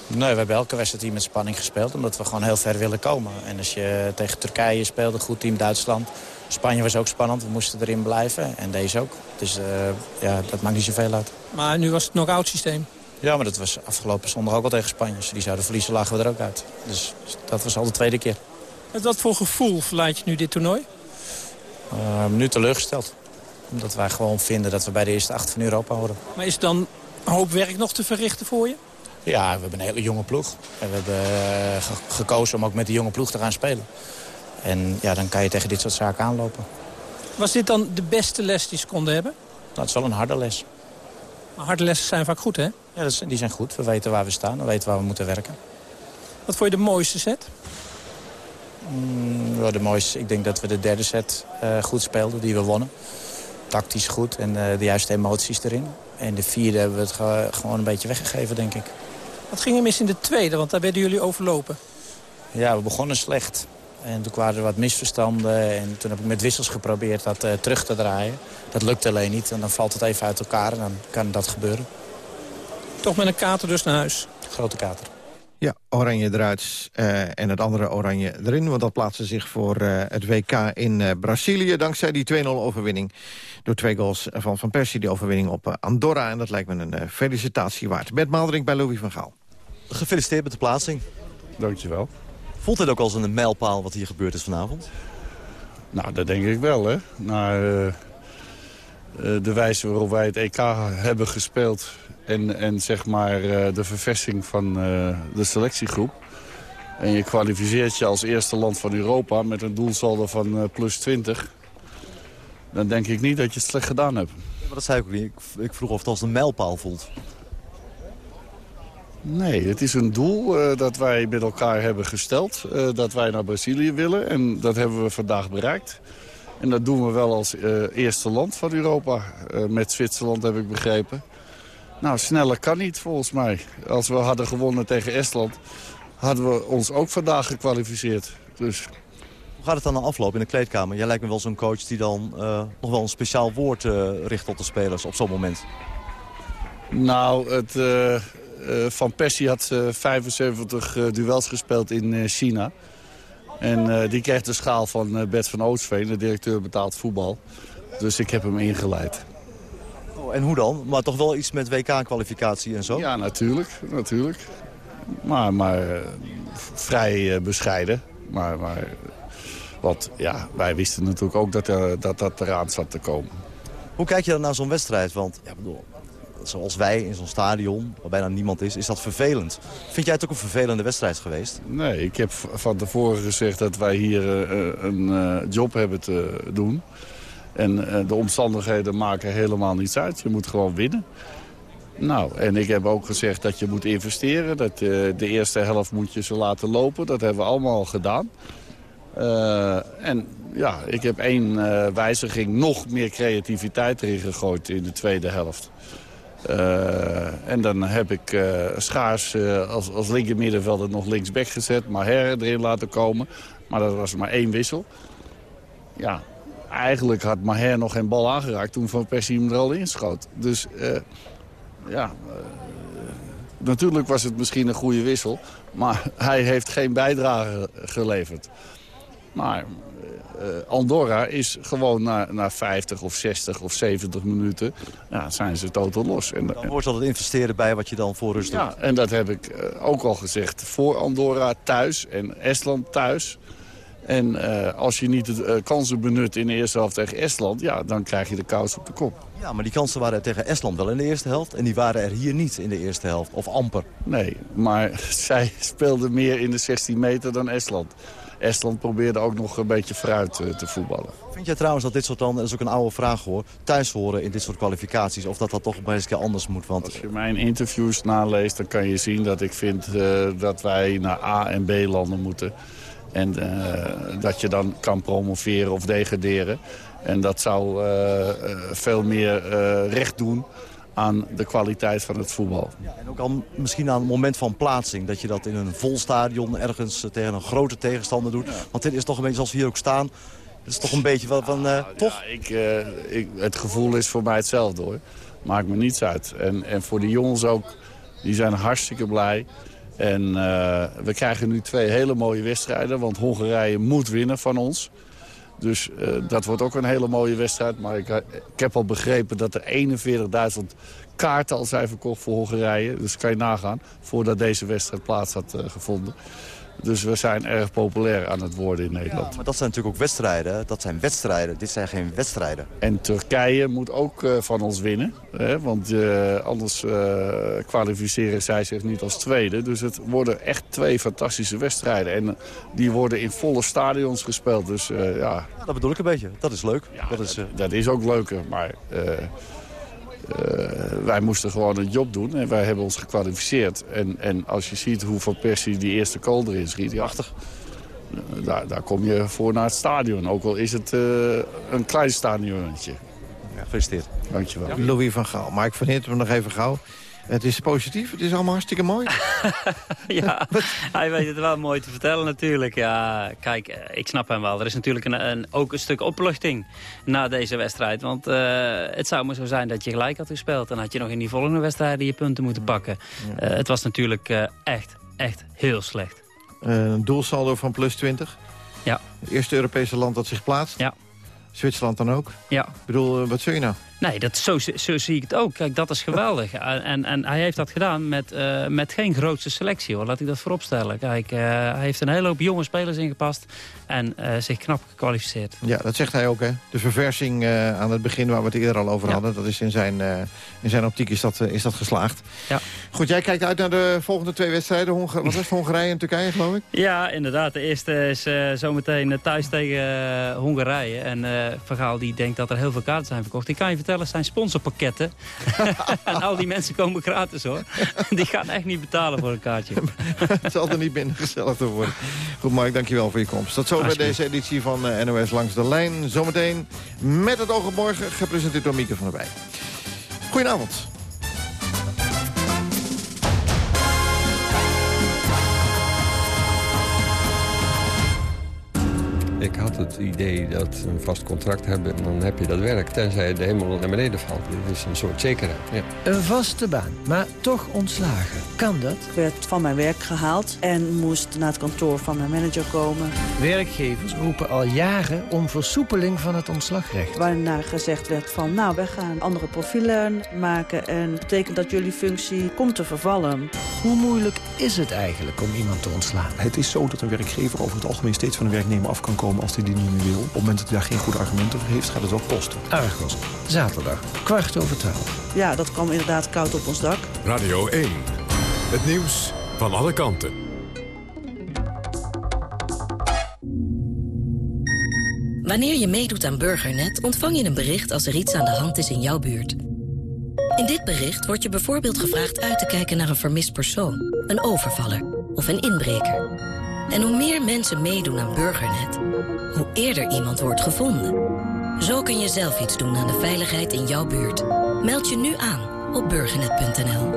Nee, we hebben elke wedstrijd hier met spanning gespeeld. Omdat we gewoon heel ver willen komen. En als je tegen Turkije speelde, goed team Duitsland. Spanje was ook spannend, we moesten erin blijven. En deze ook. Dus uh, ja, dat maakt niet zoveel uit. Maar nu was het knock-out systeem. Ja, maar dat was afgelopen zondag ook al tegen Spanje. Als die zouden verliezen, lagen we er ook uit. Dus dat was al de tweede keer. Met wat voor gevoel verlaat je nu dit toernooi? Uh, nu teleurgesteld. Omdat wij gewoon vinden dat we bij de eerste acht van Europa horen. Maar is dan een hoop werk nog te verrichten voor je? Ja, we hebben een hele jonge ploeg. En we hebben uh, gekozen om ook met de jonge ploeg te gaan spelen. En ja, dan kan je tegen dit soort zaken aanlopen. Was dit dan de beste les die ze konden hebben? Nou, het is wel een harde les. Maar harde lessen zijn vaak goed, hè? Ja, dat die zijn goed. We weten waar we staan. We weten waar we moeten werken. Wat vond je de mooiste set? Mm, de mooiste. Ik denk dat we de derde set uh, goed speelden, die we wonnen. Tactisch goed en uh, de juiste emoties erin. En de vierde hebben we het ge gewoon een beetje weggegeven, denk ik. Wat ging er mis in de tweede? Want daar werden jullie overlopen. Ja, we begonnen slecht. En toen kwamen er wat misverstanden. En toen heb ik met wissels geprobeerd dat uh, terug te draaien. Dat lukte alleen niet. En dan valt het even uit elkaar en dan kan dat gebeuren. Toch met een kater dus naar huis? Grote kater. Ja, oranje eruit uh, en het andere oranje erin. Want dat plaatste zich voor uh, het WK in uh, Brazilië... dankzij die 2-0 overwinning door twee goals van Van Persie. Die overwinning op Andorra. En dat lijkt me een felicitatie waard. Bert Maalderink bij Louis van Gaal. Gefeliciteerd met de plaatsing. Dankjewel. Voelt dit ook als een mijlpaal wat hier gebeurd is vanavond? Nou, dat denk ik wel, hè. Naar de wijze waarop wij het EK hebben gespeeld en, en zeg maar uh, de verversing van uh, de selectiegroep. En je kwalificeert je als eerste land van Europa met een doelsaldo van uh, plus 20. Dan denk ik niet dat je het slecht gedaan hebt. Maar dat zei ik ook niet. Ik, ik vroeg of het als een mijlpaal voelt. Nee, het is een doel uh, dat wij met elkaar hebben gesteld. Uh, dat wij naar Brazilië willen. En dat hebben we vandaag bereikt. En dat doen we wel als uh, eerste land van Europa. met Zwitserland heb ik begrepen. Nou, sneller kan niet volgens mij. Als we hadden gewonnen tegen Estland, hadden we ons ook vandaag gekwalificeerd. Dus... Hoe gaat het dan aflopen in de kleedkamer? Jij lijkt me wel zo'n coach die dan uh, nog wel een speciaal woord uh, richt tot de spelers op zo'n moment. Nou, het, uh, Van Persie had 75 duels gespeeld in China. En die kreeg de schaal van Bert van Oostveen, de directeur betaald voetbal. Dus ik heb hem ingeleid. En hoe dan? Maar toch wel iets met WK-kwalificatie en zo? Ja, natuurlijk. natuurlijk. Maar, maar uh, vrij uh, bescheiden. Maar, maar want ja, wij wisten natuurlijk ook dat, dat dat eraan zat te komen. Hoe kijk je dan naar zo'n wedstrijd? Want ja, bedoel, zoals wij in zo'n stadion, waar bijna niemand is, is dat vervelend. Vind jij het ook een vervelende wedstrijd geweest? Nee, ik heb van tevoren gezegd dat wij hier een job hebben te doen. En uh, de omstandigheden maken helemaal niets uit. Je moet gewoon winnen. Nou, en ik heb ook gezegd dat je moet investeren. Dat uh, de eerste helft moet je ze laten lopen. Dat hebben we allemaal gedaan. Uh, en ja, ik heb één wijziging, nog meer creativiteit erin gegooid in de tweede helft. en dan heb ik Schaars als, als linker nog linksback gezet. Maher erin laten komen. Maar dat was maar één wissel. Ja, eigenlijk had Maher nog geen bal aangeraakt toen Van Persie hem er al inschoot. Dus uh, ja, uh, natuurlijk was het misschien een goede wissel. Maar [laughs] hij heeft geen bijdrage geleverd. Maar uh, Andorra is gewoon na, na 50 of 60 of 70 minuten... Ja, zijn ze totaal los. En, dan wordt al het investeren bij wat je dan voor rust doet. Ja, en dat heb ik ook al gezegd. Voor Andorra thuis en Estland thuis... En uh, als je niet de uh, kansen benut in de eerste helft tegen Estland... ja, dan krijg je de kous op de kop. Ja, maar die kansen waren tegen Estland wel in de eerste helft... en die waren er hier niet in de eerste helft, of amper. Nee, maar [laughs] zij speelden meer in de 16 meter dan Estland. Estland probeerde ook nog een beetje vooruit eh, te voetballen. Vind jij trouwens dat dit soort dan, dat is ook een oude vraag hoor, thuis horen in dit soort kwalificaties? Of dat dat toch een keer anders moet? Want Als je mijn interviews naleest, dan kan je zien dat ik vind eh, dat wij naar A- en B-landen moeten. En eh, dat je dan kan promoveren of degraderen. En dat zou eh, eh, veel meer recht doen aan de kwaliteit van het voetbal. En ook al misschien aan het moment van plaatsing. Dat je dat in een vol stadion ergens tegen een grote tegenstander doet. Want dit is toch een beetje zoals we hier ook staan. Het is toch een beetje wel van, eh, toch? Ja, ik, ik, het gevoel is voor mij hetzelfde hoor. Maakt me niets uit. En, en voor de jongens ook, die zijn hartstikke blij. En eh, we krijgen nu twee hele mooie wedstrijden. Want Hongarije moet winnen van ons. Dus eh, dat wordt ook een hele mooie wedstrijd. Maar ik, heb al begrepen dat er 41.000 kaarten al zijn verkocht voor Hongarije. Dus kan je nagaan, voordat deze wedstrijd plaats had eh, gevonden. Dus we zijn erg populair aan het worden in Nederland. Maar dat zijn natuurlijk ook wedstrijden. Dat zijn wedstrijden. Dit zijn geen wedstrijden. En Turkije moet ook eh, van ons winnen. Hè, want eh, anders eh, kwalificeren zij zich niet als tweede. Dus het worden echt twee fantastische wedstrijden. En die worden in volle stadions gespeeld. Dus ja, Ja, dat bedoel ik een beetje. Dat is leuk. dat is, eh, dat is ook leuker. Maar eh, eh, wij moesten gewoon een job doen. En wij hebben ons gekwalificeerd. En, en als je ziet hoe Van Persie die eerste goal erin schiet... Ja, daar, daar kom je voor naar het stadion. Ook al is het eh, een klein stadionnetje. Ja, gefeliciteerd. Dankjewel. Louis van Gaal. Mark van Hintem nog even gauw. Het is positief, het is allemaal hartstikke mooi. [laughs] ja, hij weet het wel mooi te vertellen natuurlijk. Ja, kijk, eh, ik snap hem wel. Er is natuurlijk een, een, ook een stuk opluchting na deze wedstrijd. Want eh, het zou maar zo zijn dat je gelijk had gespeeld. Dan had je nog in die volgende wedstrijden je punten moeten pakken. Eh, het was natuurlijk echt, echt heel slecht. Een doelsaldo van plus 20. Ja. Het eerste Europese land dat zich plaatst. Ja. Zwitserland dan ook. Ja. Ik bedoel, wat zul je nou? Nee, dat, zo, zo zie ik het ook. Kijk, dat is geweldig. [laughs] En, en, hij heeft dat gedaan met, eh, met geen grootste selectie, hoor. Laat ik dat vooropstellen. Kijk, eh, hij heeft een hele hoop jonge spelers ingepast en eh, zich knap gekwalificeerd. Ja, dat zegt hij ook, hè. De verversing eh, aan het begin waar we het eerder al over Ja. hadden... dat is in zijn, eh, in zijn optiek is dat, is dat geslaagd. Ja. Goed, jij kijkt uit naar de volgende twee wedstrijden. Honga wat was het, Hongarije en Turkije, geloof ik? Ja, inderdaad. De eerste is eh, zometeen thuis tegen Hongarije. En eh Vergaal die denkt dat er heel veel kaarten zijn verkocht. Ik kan je vertellen, zijn sponsorpakketten. [laughs] en al die mensen komen gratis hoor. die gaan echt niet betalen voor een kaartje. [laughs] het zal er niet minder gezellig door worden. Goed, Mark, dankjewel voor je komst. Tot zover Alsjeblieft. deze editie van eh, NOS Langs de Lijn. Zometeen met het oog op morgen, gepresenteerd door Mieke van der Wij. Goedenavond. Ik had het idee dat we een vast contract hebben, dan heb je dat werk. Tenzij de hemel naar beneden valt. Dit is een soort zekerheid. Ja. Een vaste baan, maar toch ontslagen. Kan dat? Ik werd van mijn werk gehaald en moest naar het kantoor van mijn manager komen. Werkgevers roepen al jaren om versoepeling van het ontslagrecht. Waarna gezegd werd van, nou, wij gaan andere profielen maken... en dat betekent dat jullie functie komt te vervallen. Hoe moeilijk is het eigenlijk om iemand te ontslaan? Het is zo dat een werkgever over het algemeen steeds van een werknemer af kan komen als hij die niet meer wil. Op het moment dat hij daar geen goede argumenten voor heeft, gaat het wel kosten. Argos, zaterdag, kwart over twaalf. Ja, dat kwam inderdaad koud op ons dak. Radio 1. Het nieuws van alle kanten. Wanneer je meedoet aan Burgernet ontvang je een bericht als er iets aan de hand is in jouw buurt. In dit bericht wordt je bijvoorbeeld gevraagd uit te kijken naar een vermist persoon, een overvaller of een inbreker. En hoe meer mensen meedoen aan Burgernet, hoe eerder iemand wordt gevonden. Zo kun je zelf iets doen aan de veiligheid in jouw buurt. Meld je nu aan op burgernet.nl.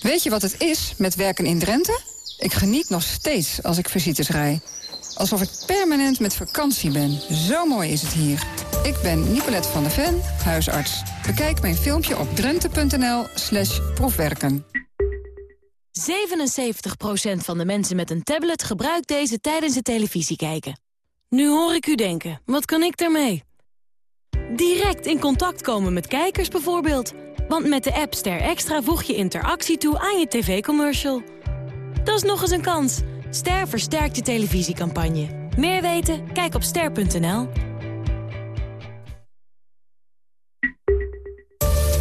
Weet je wat het is met werken in Drenthe? Ik geniet nog steeds als ik visites rij. Alsof ik permanent met vakantie ben. Zo mooi is het hier. Ik ben Nicolette van der Ven, huisarts. Bekijk mijn filmpje op drenthe.nl slash proefwerken. 77% van de mensen met een tablet gebruikt deze tijdens het televisie kijken. Nu hoor ik u denken, wat kan ik daarmee? Direct in contact komen met kijkers bijvoorbeeld. Want met de app Ster Extra voeg je interactie toe aan je tv-commercial. Dat is nog eens een kans. Ster versterkt je televisiecampagne. Meer weten? Kijk op ster.nl.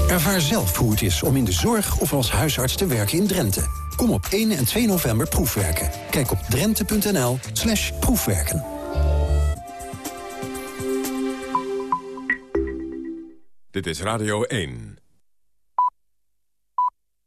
Ervaar zelf hoe het is om in de zorg of als huisarts te werken in Drenthe. Kom op 1 en 2 november proefwerken. Kijk op drenthe.nl slash proefwerken. Dit is Radio 1.